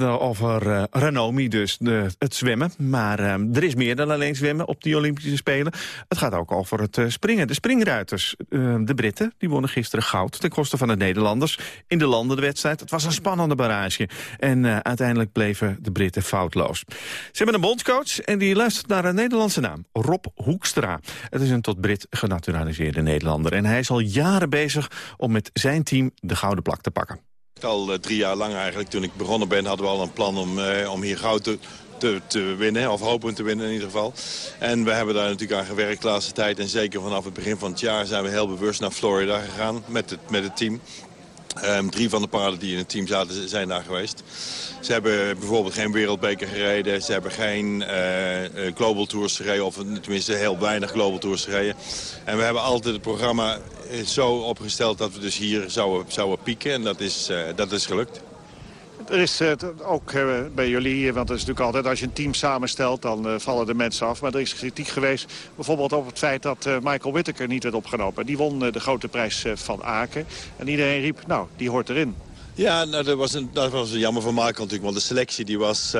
S3: Over eh, Ranomi dus, de, het zwemmen. Maar eh, er is meer dan alleen zwemmen op die Olympische Spelen. Het gaat ook over het springen. De springruiters, de Britten, die wonnen gisteren goud... ten koste van de Nederlanders in de landenwedstrijd. Het was een spannende barrage. En uiteindelijk bleven de Britten foutloos. Ze hebben een bondscoach en die luistert naar een Nederlandse naam. Rob Hoekstra. Het is een tot Brit genaturaliseerde Nederlander. En hij is al jaren bezig om met zijn team de gouden plak te pakken.
S34: Al eh, drie jaar lang eigenlijk, toen ik begonnen ben, hadden we al een plan om, eh, om hier goud te, te, te winnen. Of hopen te winnen in ieder geval. En we hebben daar natuurlijk aan gewerkt de laatste tijd. En zeker vanaf het begin van het jaar zijn we heel bewust naar Florida gegaan met het, met het team. Ehm, drie van de paarden die in het team zaten zijn daar geweest. Ze hebben bijvoorbeeld geen wereldbeker gereden. Ze hebben geen eh, global tours gereden. Of tenminste heel weinig global tours gereden. En we hebben altijd het programma eh, zo opgesteld dat we dus hier zouden, zouden pieken. En dat is, dat is gelukt.
S35: Er is eh, ook eh, bij jullie hier, want het is natuurlijk altijd als je een team samenstelt, dan eh, vallen de mensen af. Maar er is kritiek geweest bijvoorbeeld op het feit dat Michael Whittaker niet werd opgenomen. Die won de grote prijs van Aken. En iedereen riep, nou, die hoort erin.
S34: Ja, nou, dat, was een, dat was jammer voor Marco natuurlijk. Want de selectie die was,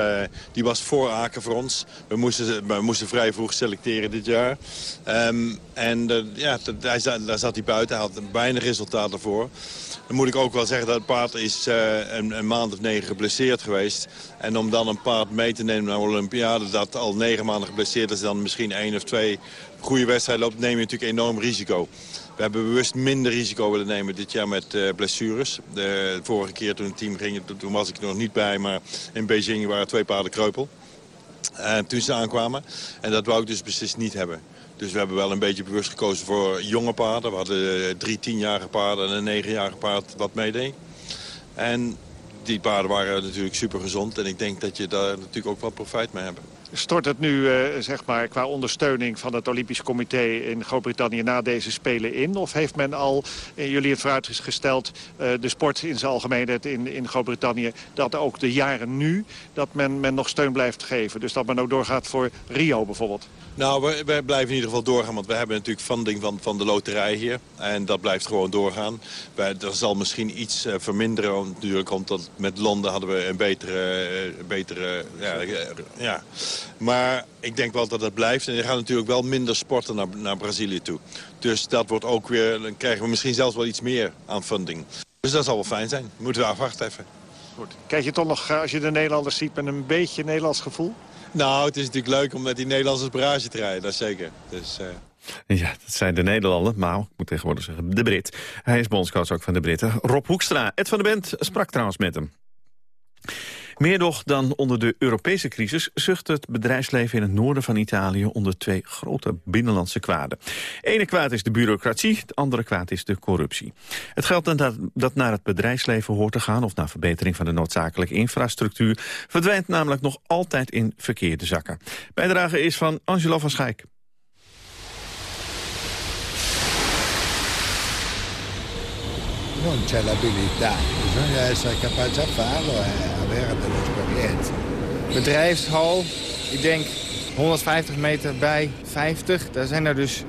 S34: die was voor Aken voor ons. We moesten, we moesten vrij vroeg selecteren dit jaar. Um, en ja, daar zat hij buiten. Hij had weinig resultaten voor. Dan moet ik ook wel zeggen dat het paard is uh, een, een, maand of negen geblesseerd geweest. En om dan een paard mee te nemen naar Olympiade... dat al negen maanden geblesseerd is... dan misschien één of twee goede wedstrijden loopt... neem je natuurlijk enorm risico. We hebben bewust minder risico willen nemen dit jaar met uh, blessures. De vorige keer toen het team ging, toen was ik er nog niet bij... maar in Beijing waren twee paarden kreupel. Uh, toen ze aankwamen. En dat wou ik dus beslist niet hebben. Dus we hebben wel een beetje bewust gekozen voor jonge paarden. We hadden drie tienjarige paarden en een negenjarige paard wat meedeed. En die paarden waren natuurlijk super gezond. En ik denk dat je daar natuurlijk ook wat profijt mee hebt.
S35: Stort het nu uh, zeg maar, qua ondersteuning van het Olympisch Comité in Groot-Brittannië na deze Spelen in? Of heeft men al, jullie het vooruitgesteld, uh, de sport in zijn algemeenheid in, in Groot-Brittannië... dat ook de jaren nu, dat men, men nog steun blijft geven? Dus dat men ook doorgaat voor Rio bijvoorbeeld?
S34: Nou, we, blijven in ieder geval doorgaan, want we hebben natuurlijk funding van, van de loterij hier. En dat blijft gewoon doorgaan. Wij, er zal misschien iets uh, verminderen, natuurlijk, omdat met Londen hadden we een betere... Betere ja, ja. Maar ik denk wel dat het blijft. En er gaan natuurlijk wel minder sporten naar, naar Brazilië toe. Dus dat wordt ook weer, dan krijgen we misschien zelfs wel iets meer aan funding. Dus dat zal wel fijn zijn. Moeten we afwachten even.
S35: Goed. Kijk je toch nog, als je de Nederlanders ziet, met een beetje Nederlands gevoel?
S34: Nou, het is natuurlijk leuk om met die Nederlandse barrage te rijden, dat is zeker. Dus, uh...
S3: Ja, dat zijn de Nederlanders, maar ik moet tegenwoordig zeggen de Brit. Hij is bondscoach ook van de Britten. Rob Hoekstra, Ed van de Bent, sprak trouwens met hem. Meer nog dan onder de Europese crisis zucht het bedrijfsleven in het noorden van Italië onder twee grote binnenlandse kwaden. Ene kwaad is de bureaucratie, het andere kwaad is de corruptie. Het geld dat, dat naar het bedrijfsleven hoort te gaan of naar verbetering van de noodzakelijke infrastructuur verdwijnt namelijk nog altijd in verkeerde zakken. Bijdrage is van Angelo van Schaik.
S36: Non c'è l'abilità, bisogna essere a farlo e avere.
S21: Bedrijfshal, ik denk 150 meter bij 50. Daar zijn er dus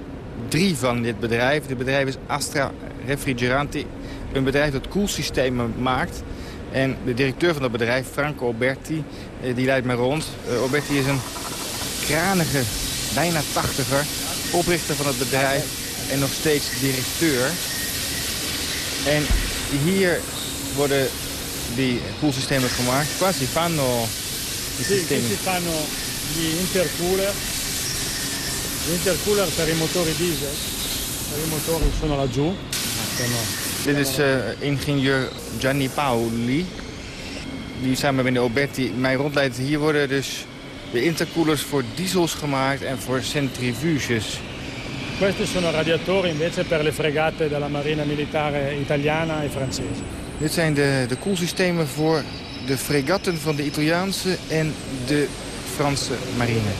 S21: drie van dit bedrijf. Dit bedrijf is Astra Refrigeranti, een bedrijf dat koelsystemen maakt. En de directeur van dat bedrijf, Franco Alberti, die leidt me rond. Uh, Alberti is een kranige, bijna tachtiger, oprichter van het bedrijf en nog steeds directeur. En hier worden die koelsystemen gemaakt. Qua si fanno i
S37: sì,
S21: sistemi.
S37: si fanno gli intercooler. Gli intercooler per i motori diesel. Per i motori sono laggiù. Sono,
S21: Dit is uh, ingenieur Gianni Paoli. Die samen met de Alberti mij rondleidt. Hier worden dus de intercoolers voor diesels gemaakt en voor centrifuges.
S37: Questi sono radiatori invece per le fregate della Marina Militare italiana e francese.
S21: Dit zijn de, de koelsystemen voor de fregatten van de Italiaanse en de Franse marine.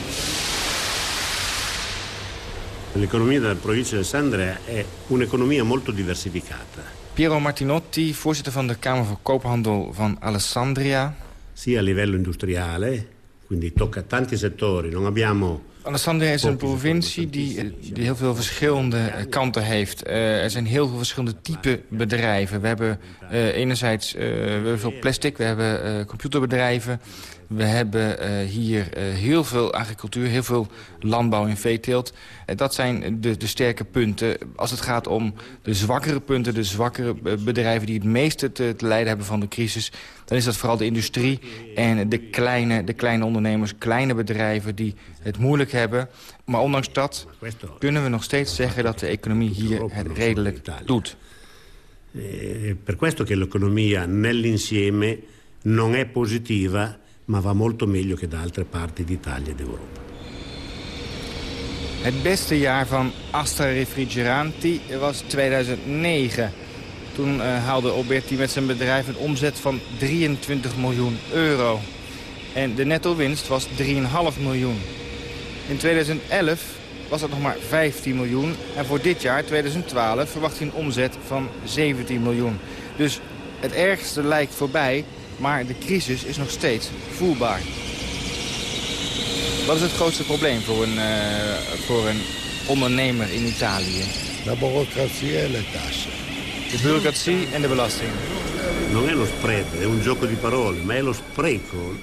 S38: L'economia della provincia di Alessandria è un'economia molto diversificata.
S21: Piero Martinotti, voorzitter van de Kamer van Koophandel van Alessandria.
S38: Sia a livello industriale, quindi tocca tanti settori. Non abbiamo
S21: Alessandria is een provincie die, die heel veel verschillende kanten heeft. Uh, er zijn heel veel verschillende type bedrijven. We hebben uh, enerzijds uh, we hebben veel plastic, we hebben computerbedrijven. We hebben hier heel veel agricultuur, heel veel landbouw en veeteelt. dat zijn de, de sterke punten. Als het gaat om de zwakkere punten, de zwakkere bedrijven... die het meeste te, te lijden hebben van de crisis... dan is dat vooral de industrie en de kleine, de kleine ondernemers, kleine bedrijven... die het moeilijk hebben. Maar ondanks dat kunnen we nog steeds zeggen dat de economie hier het redelijk doet.
S38: Eh, per questo che l'economia nell'insieme non è positiva, ma va molto meglio che da altre parti d'Italia e d'Europa.
S21: Het beste jaar van Astra Refrigeranti was 2009. Toen uh, haalde Alberti met zijn bedrijf een omzet van 23 miljoen euro. En de netto winst was 3,5 miljoen. In 2011 was dat nog maar 15 miljoen. En voor dit jaar, 2012, verwacht hij een omzet van 17 miljoen. Dus het ergste lijkt voorbij, maar de crisis is nog steeds voelbaar. Wat is het grootste probleem voor een, uh, voor een ondernemer in Italië?
S36: La burocratie en le tasse.
S21: De bureaucratie en de belasting.
S38: Non è lo spread, è un gioco di parole, ma è lo spreco.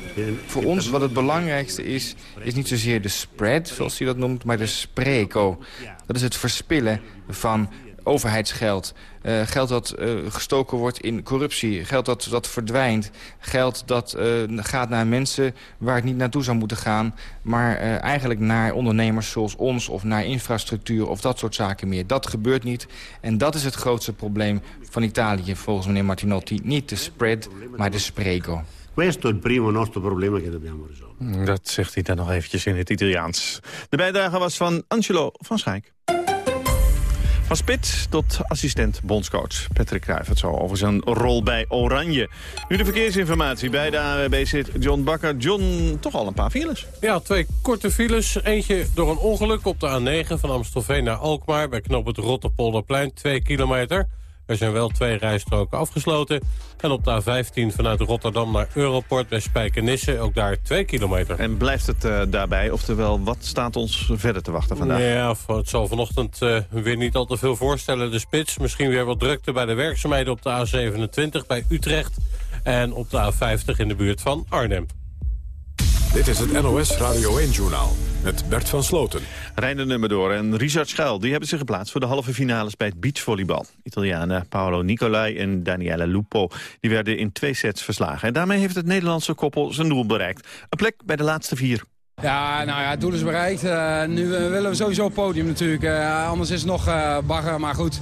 S21: Voor ons wat het belangrijkste is, is niet zozeer de spread, zoals hij dat noemt, maar de spreco. Dat is het verspillen van overheidsgeld. Uh, geld dat uh, gestoken wordt in corruptie. Geld dat, dat verdwijnt. Geld dat uh, gaat naar mensen waar het niet naartoe zou moeten gaan. Maar eigenlijk naar ondernemers zoals ons of naar infrastructuur of dat soort zaken meer. Dat gebeurt niet. En dat is het grootste probleem van Italië volgens meneer Martinotti. Niet de spread, maar de spreco.
S38: Questo è il primo nostro problema che dobbiamo risolvere.
S3: Dat zegt hij dan nog eventjes in het Italiaans. De bijdrage was van Angelo van Schaik. Van spits tot assistent bondscoach. Patrick het zo over zijn rol bij Oranje. Nu de verkeersinformatie. Bij de AWB zit John Bakker. John, toch al een paar files.
S29: Ja, twee korte files. Eentje door een ongeluk op de A9 van Amstelveen naar Alkmaar... bij knop het Rotterpolderplein, 2 kilometer... Er zijn wel twee rijstroken afgesloten. En op de A15 vanuit Rotterdam naar Europort bij Spijkenisse ook daar 2 kilometer.
S3: En blijft het uh, daarbij? Oftewel, wat staat ons verder te wachten vandaag?
S29: Ja, het zal vanochtend uh, weer niet al te veel voorstellen. De spits, misschien weer wat drukte bij de werkzaamheden op de A27 bij Utrecht. En op de A50 in de buurt van Arnhem.
S2: Dit is het NOS Radio 1-journaal met Bert van Sloten.
S3: Reiner Nummerdoor en Richard Schuil die hebben zich geplaatst... voor de halve finales bij het beachvolleybal. Italianen Paolo Nicolai en Daniele Lupo die werden in twee sets verslagen. En daarmee heeft het Nederlandse koppel zijn doel bereikt. Een plek bij de laatste vier.
S39: Ja, nou ja, het doel is bereikt. Uh, nu willen we sowieso het podium natuurlijk. Uh, anders is het nog uh, bagger, maar goed.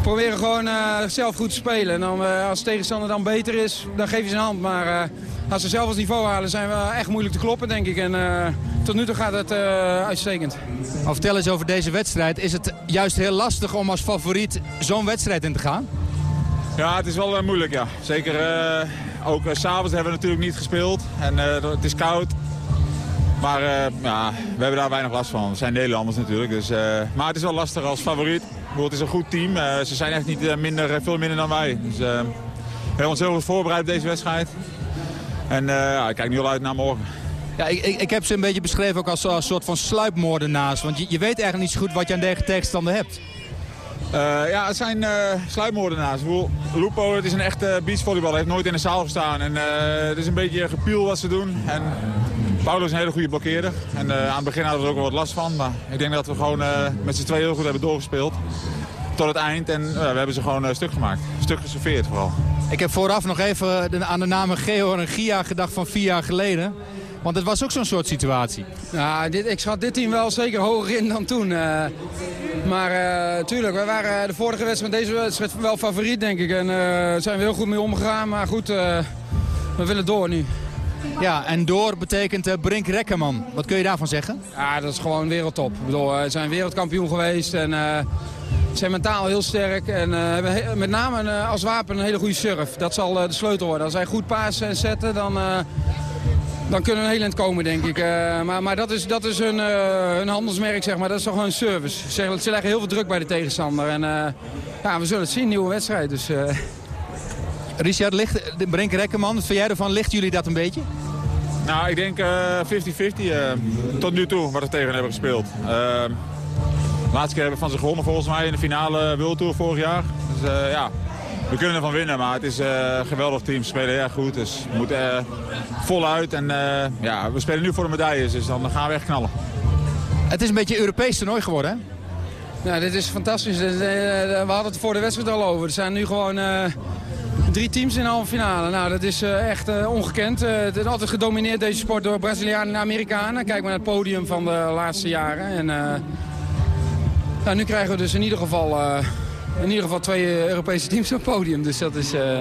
S39: We proberen gewoon zelf goed te spelen. En dan, als de tegenstander dan beter is, dan geef je ze een hand. Maar als ze zelf als niveau halen, zijn we echt moeilijk te kloppen, denk ik. En uh, tot nu toe gaat het uh, uitstekend.
S40: Maar vertel eens over deze wedstrijd. Is het juist heel lastig om als favoriet zo'n wedstrijd in te gaan?
S41: Ja, het is wel uh, moeilijk, ja. Zeker ook s s'avonds hebben we natuurlijk niet gespeeld. En het is koud. Maar ja, we hebben daar weinig last van. We zijn Nederlanders natuurlijk. Dus, maar het is wel lastig als favoriet. Het is een goed team. ze zijn echt niet minder, veel minder dan wij. Dus, we hebben ons heel goed voorbereid op deze wedstrijd. En ja, ik kijk nu al uit naar morgen.
S40: Ja, ik, ik, ik heb ze een beetje beschreven ook als, een soort van sluipmoordenaars. Want je, je weet eigenlijk niet zo goed wat je aan deze tegenstander hebt.
S41: Uh, ja, het zijn uh, sluipmoordenaars. Lupo het is een echte beachvolleybal. Hij heeft nooit in de zaal gestaan. En, het is een beetje gepiel wat ze doen. En Paulo is een hele goede blokkeerder. En aan het begin hadden we er ook wel wat last van. Maar ik denk dat we gewoon met z'n twee heel goed hebben doorgespeeld. Tot het eind. En we hebben ze gewoon stuk gemaakt. Stuk geserveerd vooral.
S40: Ik heb vooraf nog even aan de namen Geo en Gia gedacht van vier jaar geleden. Want het was ook zo'n soort situatie.
S39: Ja, dit, ik schat dit team wel zeker hoger in dan toen. Uh, maar uh, tuurlijk, wij waren de vorige wedstrijd, deze wedstrijd wel favoriet denk ik. En uh, daar zijn we heel goed mee omgegaan. Maar goed, we willen door nu.
S40: Ja, en door betekent Brink Rekkerman. Wat kun je daarvan zeggen?
S39: Ja, dat is gewoon wereldtop. Ik bedoel, we zijn wereldkampioen geweest en ze zijn mentaal heel sterk en hebben met name als wapen een hele goede surf. Dat zal de sleutel worden. Als zij goed pasen en zetten, dan, dan kunnen we een heel komen, denk ik. maar, maar dat is, dat is hun, handelsmerk, zeg maar. Dat is toch gewoon service. Ze, ze leggen heel veel druk bij de tegenstander. En ja, we zullen het zien, nieuwe wedstrijd. Dus,
S40: Richard, ligt, Brink Rekkerman, wat vind jij ervan? Lichten jullie dat een beetje?
S41: Nou, ik denk 50-50 tot nu toe wat we tegen hebben gespeeld. De laatste keer hebben we van ze gewonnen volgens mij in de finale World Tour vorig jaar. Dus uh, ja, we kunnen ervan winnen, maar het is uh, een geweldig team. Ze spelen erg goed, dus we moeten uh, voluit. En ja, we spelen nu voor de medailles, dus dan gaan we echt knallen.
S40: Het is een beetje een Europees toernooi geworden, hè?
S39: Ja, dit is fantastisch. We hadden het voor de wedstrijd al over. Er zijn nu gewoon drie teams in de halve finale. Nou, dat is echt ongekend. het is altijd gedomineerd, deze sport, door Brazilianen en Amerikanen. Kijk maar naar het podium van de laatste jaren. En, nou, nu krijgen we dus in ieder geval, uh, in ieder geval twee Europese teams op het podium. Dus dat is, uh,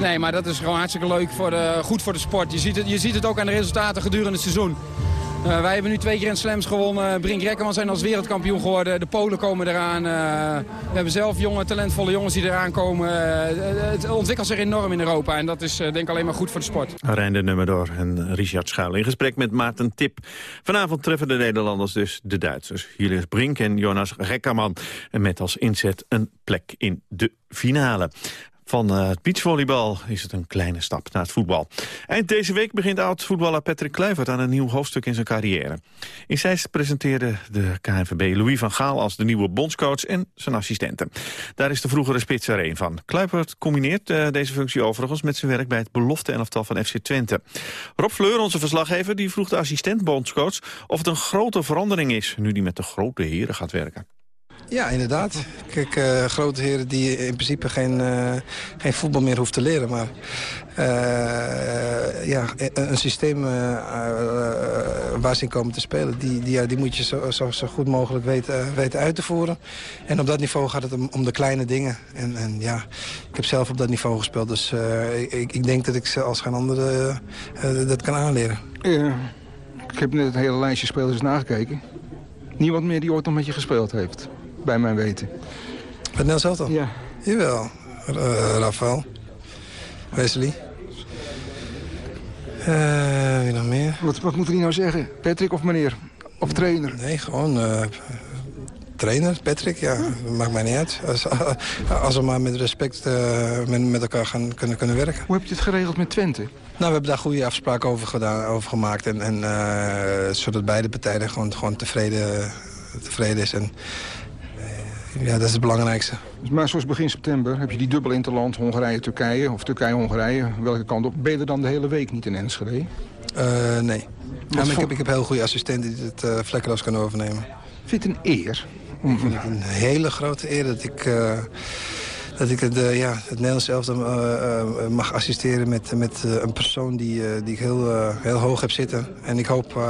S39: nee, maar dat is gewoon hartstikke leuk, voor de, goed voor de sport. Je ziet, het, je ziet het ook aan de resultaten gedurende het seizoen. Uh, wij hebben nu twee Grand Slams gewonnen. Brink Rekkerman zijn als wereldkampioen geworden. De Polen komen eraan. Uh, we hebben zelf jonge, talentvolle jongens die eraan komen. Uh, het ontwikkelt zich enorm in Europa. En dat is denk ik alleen maar goed voor de sport.
S3: Rijn de Nummerdoor en Richard Schuil in gesprek met Maarten Tip. Vanavond treffen de Nederlanders dus de Duitsers. Julius Brink en Jonas Rekkerman. Met als inzet een plek in de finale. Van uh, het beachvolleybal is het een kleine stap naar het voetbal. Eind deze week begint oud-voetballer Patrick Kluivert aan een nieuw hoofdstuk in zijn carrière. In Zeist presenteerde de KNVB Louis van Gaal als de nieuwe bondscoach en zijn assistenten. Daar is de vroegere spits er een van. Kluivert combineert uh, deze functie overigens met zijn werk bij het belofte elftal van FC Twente. Rob Fleur, onze verslaggever, die vroeg de assistent bondscoach of het een grote verandering is nu die met de grote heren gaat werken.
S42: Ja, inderdaad. Kijk, uh, grote heren die in principe geen, uh, geen voetbal meer hoeft te leren. Maar uh, ja, een systeem waar ze in komen te spelen... die, die, ja, die moet je zo, zo, goed mogelijk weten, weten uit te voeren. En op dat niveau gaat het om, de kleine dingen. En, en ja, ik heb zelf op dat niveau gespeeld. Dus ik, ik denk dat ik als geen andere dat kan aanleren.
S43: Ja, ik heb net het hele lijstje spelers nagekeken. Niemand meer die ooit nog met je gespeeld heeft bij mijn weten.
S42: Met Nels Elftal?
S43: Ja.
S42: Jawel. Uh, Rafael. Wesley. Uh, wie nog meer?
S43: Wat, wat moet hij nou zeggen? Patrick of meneer? Of trainer?
S42: Nee, gewoon uh, trainer, Patrick. Ja, dat maakt mij niet uit. Als, als we maar met respect met, met, elkaar gaan kunnen, kunnen werken.
S43: Hoe heb je het geregeld met Twente? Nou,
S42: we hebben daar goede afspraken over, gedaan, over gemaakt. En, en zodat beide partijen gewoon, gewoon tevreden, tevreden is. En, ja, dat is het belangrijkste.
S43: Maar zoals begin september heb je die dubbel interland Hongarije-Turkije... of Turkije-Hongarije, welke kant op. Ben je er dan de hele week niet in Enschede?
S42: Uh, nee. Ja, maar ik, heb, ik heb heel goede assistenten die het uh, vlekkeloos kunnen overnemen.
S43: Vind het een eer?
S42: Ik vind het een hele grote eer dat ik... Uh, dat ik het, ja, het Nederlands elftal uh, mag assisteren met, met een persoon die, die ik heel, heel hoog heb zitten. En ik hoop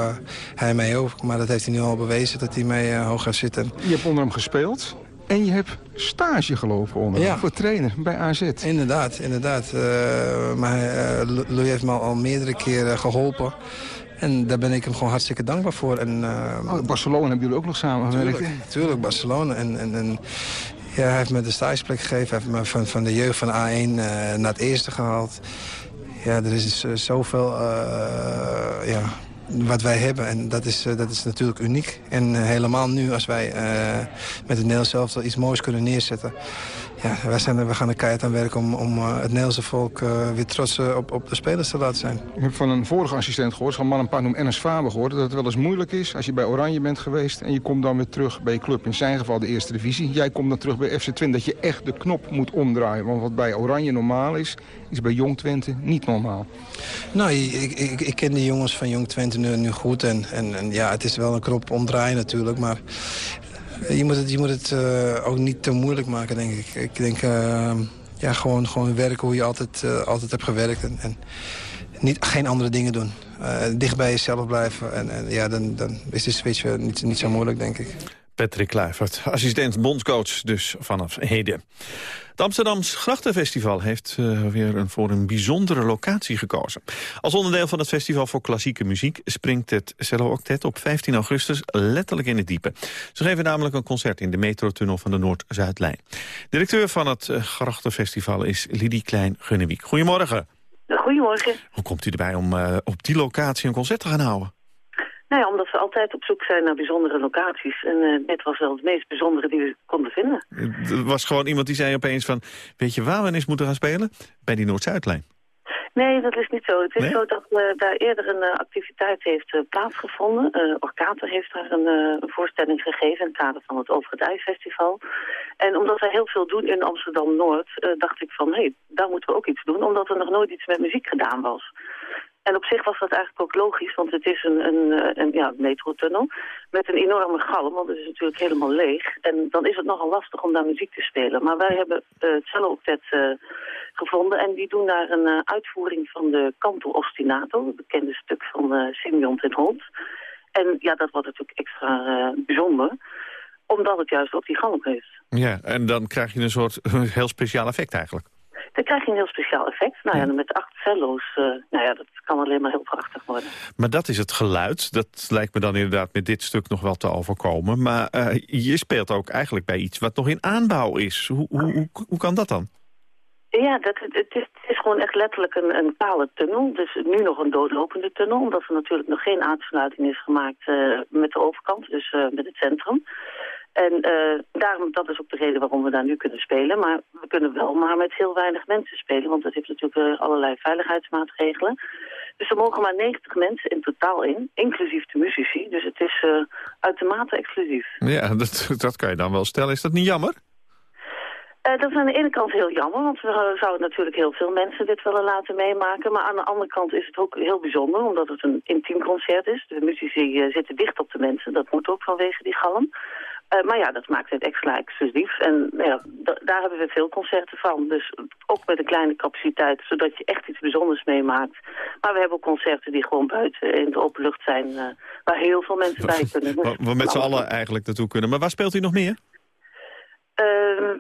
S42: hij mij ook, maar dat heeft hij nu al bewezen dat hij mij hoog heeft zitten.
S43: Je hebt onder hem gespeeld. En je hebt stage gelopen onder ja. voor trainer bij AZ.
S42: Inderdaad, inderdaad. Uh, maar uh, Louis heeft me al, meerdere keren geholpen. En daar ben ik hem gewoon hartstikke dankbaar voor. En, uh,
S43: oh, Barcelona hebben jullie ook nog samengewerkt?
S42: Tuurlijk, tuurlijk Barcelona. En, en, en ja, hij heeft me de stageplek gegeven. Hij heeft me van, van de jeugd van A1 naar het eerste gehaald. Ja, er is zoveel ja, wat wij hebben. En dat is, uh, dat is natuurlijk uniek. En uh, helemaal nu als wij uh, met het Nederlands zelf iets moois kunnen neerzetten. Ja, wij, zijn, we gaan er keihard aan werken om, om het Nederlandse volk weer trots op, op de spelers te laten zijn.
S43: Ik heb van een vorige assistent gehoord, van man een paar noem Ennis Faber gehoord... dat het wel eens moeilijk is als je bij Oranje bent geweest... en je komt dan weer terug bij je club, in zijn geval de eerste divisie. Jij komt dan terug bij FC Twente, dat je echt de knop moet omdraaien. Want wat bij Oranje normaal is, is bij Jong Twente niet normaal.
S42: Nou, ik, ik, ik ken de jongens van Jong Twente nu, nu goed. En, en, en, ja, het is wel een knop omdraaien natuurlijk. Maar je moet het, je moet het uh, ook niet te moeilijk maken, denk ik. Ik denk, uh, ja, gewoon, gewoon werken hoe je altijd, uh, altijd hebt gewerkt. En, en niet, geen andere dingen doen. dicht bij jezelf blijven. En, en ja, dan, dan is de switch niet, niet zo moeilijk, denk ik.
S3: Patrick Kluivert, assistent bondscoach dus vanaf heden. Het Amsterdams Grachtenfestival heeft uh, weer een, voor een bijzondere locatie gekozen. Als onderdeel van het Festival voor Klassieke Muziek... springt het Cello Octet op 15 augustus letterlijk in het diepe. Ze geven namelijk een concert in de metrotunnel van de Noord-Zuidlijn. Directeur van het uh, Grachtenfestival is Lidie Klein-Gunnewiek. Goedemorgen.
S44: Goedemorgen.
S3: Hoe komt u erbij om uh, op die locatie een concert te gaan houden?
S44: Nou ja, omdat we altijd op zoek zijn naar bijzondere locaties. En uh, dit was wel het meest bijzondere die we konden vinden.
S3: Er was gewoon iemand die zei opeens van... weet je waar we eens moeten gaan spelen? Bij die Noord-Zuidlijn.
S44: Nee, dat is niet zo. Het is zo dat uh, daar eerder een uh, activiteit heeft uh, plaatsgevonden. Orkater heeft daar een, een, voorstelling gegeven in het kader van het Over het Festival. En omdat wij heel veel doen in Amsterdam-Noord, dacht ik van... hé, hey, daar moeten we ook iets doen, omdat er nog nooit iets met muziek gedaan was. En op zich was dat eigenlijk ook logisch, want het is een, een, eh, een ja, metrotunnel met een enorme galm, want het is natuurlijk helemaal leeg. En dan is het nogal lastig om daar muziek te spelen. Maar wij hebben uh, het cello-octet uh, gevonden en die doen daar een uitvoering van de Canto Ostinato, het bekende stuk van Simeon ten Holt. En ja, dat wordt natuurlijk extra bijzonder, omdat het juist ook die galm heeft.
S3: Ja, en dan krijg je een soort heel speciaal effect eigenlijk.
S44: Dan krijg je een heel speciaal effect. Nou ja, met acht cello's, uh, nou ja, dat kan alleen maar heel prachtig worden.
S3: Maar dat is het geluid. Dat lijkt me dan inderdaad met dit stuk nog wel te overkomen. Maar uh, je speelt ook eigenlijk bij iets wat nog in aanbouw is. Hoe, hoe, hoe, hoe kan dat dan?
S44: Ja, dat, het, is, het is gewoon echt letterlijk een, een kale tunnel. Dus nu nog een doodlopende tunnel. Omdat er natuurlijk nog geen aansluiting is gemaakt uh, met de overkant. Dus met het centrum. En uh, daarom, dat is ook de reden waarom we daar nu kunnen spelen. Maar we kunnen wel maar met heel weinig mensen spelen, want dat heeft natuurlijk uh, allerlei veiligheidsmaatregelen. Dus er mogen maar 90 mensen in totaal in, inclusief de muzici. Dus het is uh, uitermate exclusief.
S3: Ja, dat, dat kan je dan wel stellen. Is dat niet jammer?
S44: Uh, dat is aan de ene kant heel jammer, want we zouden natuurlijk heel veel mensen dit willen laten meemaken. Maar aan de andere kant is het ook heel bijzonder, omdat het een intiem concert is. De muzici zitten dicht op de mensen, dat moet ook vanwege die galm. Uh, maar ja, dat maakt het extra exclusief. En ja, daar hebben we veel concerten van. Dus ook met een kleine capaciteit, zodat je echt iets bijzonders meemaakt. Maar we hebben ook concerten die gewoon buiten in de open lucht zijn, waar heel veel mensen bij kunnen.
S3: Waar we met z'n allen eigenlijk naartoe kunnen. Maar waar speelt u nog meer?
S44: Uh,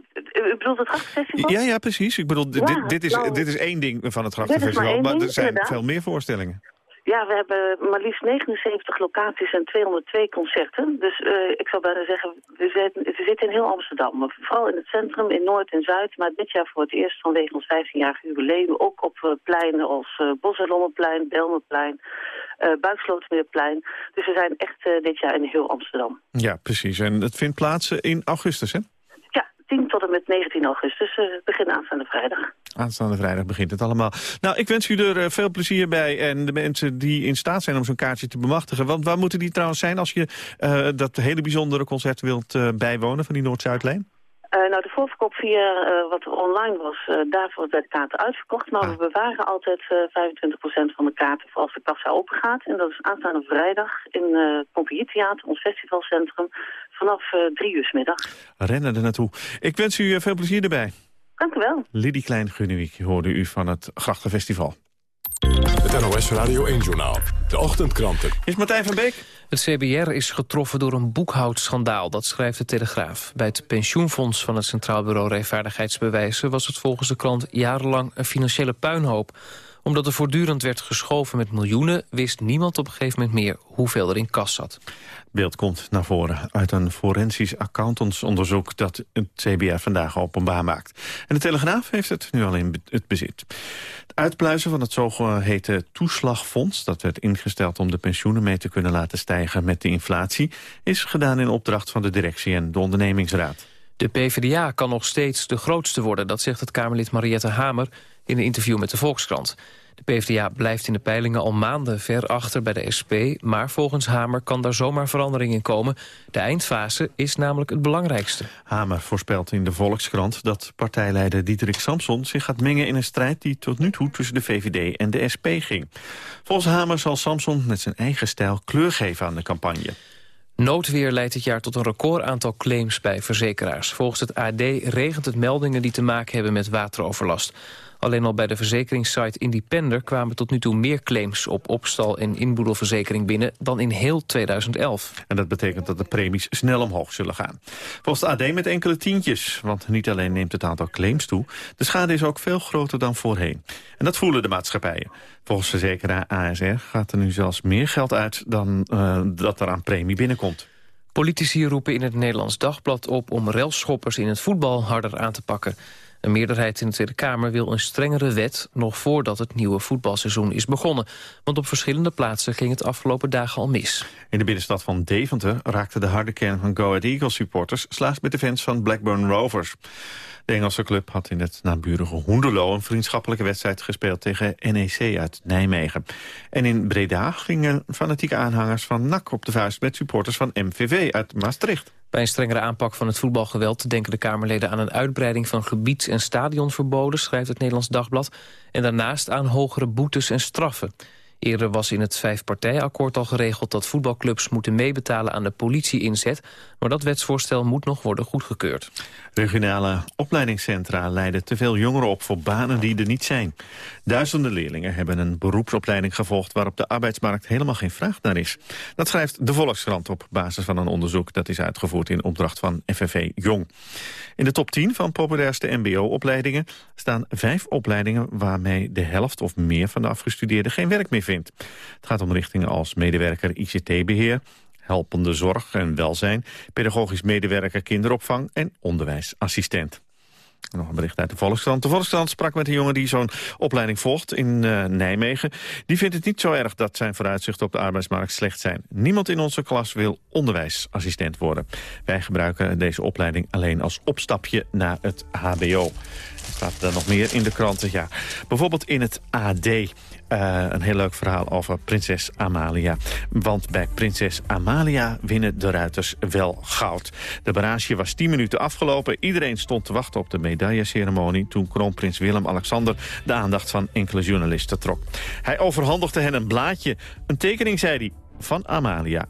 S44: u bedoelt het Grachtenfestival?
S3: Ja, ja, precies. Ik bedoel, ja, dit, dit, is, nou, dit is één ding van het Grachtenfestival, maar, maar er zijn veel meer voorstellingen.
S44: Ja, we hebben maar liefst 79 locaties en 202 concerten. Dus uh, ik zou bijna zeggen, we zitten, we zitten in heel Amsterdam. Maar vooral in het centrum, in Noord en Zuid. Maar dit jaar voor het eerst vanwege ons 15-jarig jubileum... ook op uh, pleinen als uh, Bos- en Lommerplein, Belmerplein. Dus we zijn echt dit jaar in heel Amsterdam.
S3: Ja, precies. En het vindt plaats in augustus, hè?
S44: 10 tot en met 19 augustus, uh, begin aanstaande vrijdag.
S3: Aanstaande vrijdag begint het allemaal. Nou, ik wens u er uh, veel plezier bij en de mensen die in staat zijn om zo'n kaartje te bemachtigen. Want waar moeten die trouwens zijn als je uh, dat hele bijzondere concert wilt bijwonen van die Noord-Zuidlijn?
S44: Uh, nou, de voorverkoop via wat er online was, daarvoor werd de kaarten uitverkocht. Maar ah. we bewaren altijd 25% van de kaarten voor als de kassa open gaat. En dat is aanstaande vrijdag in uh, Theater, ons festivalcentrum, vanaf drie uur middag.
S3: Rennen er naartoe. Ik wens u veel plezier erbij.
S44: Dank u wel.
S3: Lidie Klein-Gunnewiek hoorde u van het Grachtenfestival.
S2: Het NOS Radio 1-journaal. De ochtendkranten.
S3: Is Martijn van Beek?
S1: Het CBR is getroffen door een boekhoudschandaal, dat schrijft de Telegraaf. Bij het pensioenfonds van het Centraal Bureau Rechtvaardigheidsbewijzen... was het volgens de krant jarenlang een financiële puinhoop omdat er voortdurend werd geschoven met miljoenen... wist niemand op een gegeven moment meer hoeveel er in kas zat.
S3: Beeld komt naar voren uit een forensisch accountantsonderzoek... dat het CBR vandaag openbaar maakt. En de Telegraaf heeft het nu al in het bezit. Het uitpluizen van het zogeheten toeslagfonds... dat werd ingesteld om de pensioenen mee te kunnen laten stijgen met de inflatie... is gedaan in opdracht van de directie en de ondernemingsraad.
S1: De PvdA kan nog steeds de grootste worden, dat zegt het Kamerlid Mariette Hamer in een interview met de Volkskrant. De PvdA blijft in de peilingen al maanden ver achter bij de SP... maar volgens Hamer kan daar zomaar verandering in komen. De eindfase is namelijk het belangrijkste.
S3: Hamer voorspelt in de Volkskrant dat partijleider Diederik Samson... zich gaat mengen in een strijd die tot nu toe tussen de VVD en de SP ging. Volgens Hamer zal Samson met zijn eigen stijl kleur geven aan de campagne.
S1: Noodweer leidt dit jaar tot een record aantal claims bij verzekeraars. Volgens het AD regent het meldingen die te maken hebben met wateroverlast. Alleen al bij de verzekeringssite Independer kwamen tot nu toe meer claims op opstal- en inboedelverzekering binnen dan in heel 2011.
S3: En dat betekent dat de premies snel omhoog zullen gaan. Volgens de AD met enkele tientjes, want niet alleen neemt het aantal claims toe, de schade is ook veel groter dan voorheen. En dat voelen de maatschappijen. Volgens verzekeraar ASR gaat er nu zelfs meer geld uit dan uh, dat er aan premie binnenkomt.
S1: Politici roepen in het Nederlands Dagblad op om relschoppers in het voetbal harder aan te pakken. Een meerderheid in de Tweede Kamer wil een strengere wet... nog voordat het nieuwe voetbalseizoen is begonnen. Want op verschillende plaatsen ging het afgelopen dagen al mis.
S3: In de binnenstad van Deventer raakte de harde kern van Go Ahead Eagles supporters... slaas met de fans van Blackburn Rovers. De Engelse club had in het naburige Hoenderlo een vriendschappelijke wedstrijd gespeeld tegen NEC uit Nijmegen. En in Breda gingen fanatieke aanhangers van NAC op de vuist met supporters van MVV uit Maastricht.
S1: Bij een strengere aanpak van het voetbalgeweld denken de Kamerleden aan een uitbreiding van gebieds- en stadionverboden, schrijft het Nederlands Dagblad, en daarnaast aan hogere boetes en straffen. Eerder was in het vijfpartijakkoord al geregeld dat voetbalclubs moeten meebetalen aan de politieinzet, maar dat wetsvoorstel moet nog worden goedgekeurd.
S3: Regionale opleidingscentra leiden te veel jongeren op voor banen die er niet zijn. Duizenden leerlingen hebben een beroepsopleiding gevolgd waar op de arbeidsmarkt helemaal geen vraag naar is. Dat schrijft de Volkskrant op basis van een onderzoek dat is uitgevoerd in opdracht van FNV Jong. In de top 10 van populairste mbo-opleidingen staan vijf opleidingen waarmee de helft of meer van de afgestudeerden geen werk meer vindt. Het gaat om richtingen als medewerker ICT-beheer, helpende zorg en welzijn, pedagogisch medewerker kinderopvang en onderwijsassistent. Nog een bericht uit de Volkskrant. De Volkskrant sprak met een jongen die zo'n opleiding volgt in uh, Nijmegen. Die vindt het niet zo erg dat zijn vooruitzichten op de arbeidsmarkt slecht zijn. Niemand in onze klas wil onderwijsassistent worden. Wij gebruiken deze opleiding alleen als opstapje naar het hbo. Staat er nog meer in de kranten? Ja, bijvoorbeeld in het AD. Uh, een heel leuk verhaal over prinses Amalia. Want bij prinses Amalia winnen de ruiters wel goud. De barrage was 10 minuten afgelopen. Iedereen stond te wachten op de medailleceremonie... toen kroonprins Willem-Alexander de aandacht van enkele journalisten trok. Hij overhandigde hen een blaadje. Een tekening, zei hij, van Amalia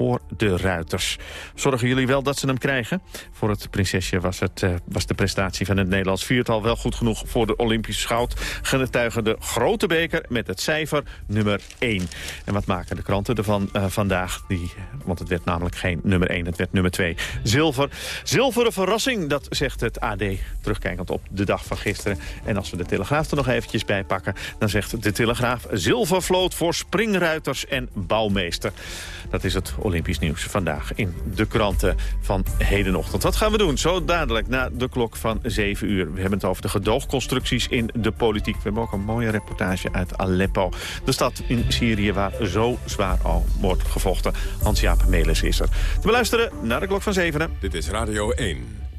S3: voor de ruiters. Zorgen jullie wel dat ze hem krijgen? Voor het prinsesje was, het, uh, was de prestatie van het Nederlands viertal wel goed genoeg voor de Olympische schout. Getuigen de grote beker met het cijfer nummer 1. En wat maken de kranten ervan uh, vandaag? Die, want het werd namelijk geen nummer 1, het werd nummer 2. Zilver. Zilveren verrassing, dat zegt het AD. Terugkijkend op de dag van gisteren. En als we de Telegraaf er nog eventjes bij pakken... dan zegt de Telegraaf zilvervloot voor springruiters en bouwmeester. Dat is het Olympisch nieuws vandaag in de kranten van hedenochtend. Wat gaan we doen? Zo dadelijk na de klok van 7 uur. We hebben het over de gedoogconstructies in de politiek. We hebben ook een mooie reportage uit Aleppo. De stad in Syrië waar zo zwaar al wordt gevochten. Hans-Jaap Melis is er. Te beluisteren naar de klok van 7.
S2: Dit is Radio 1.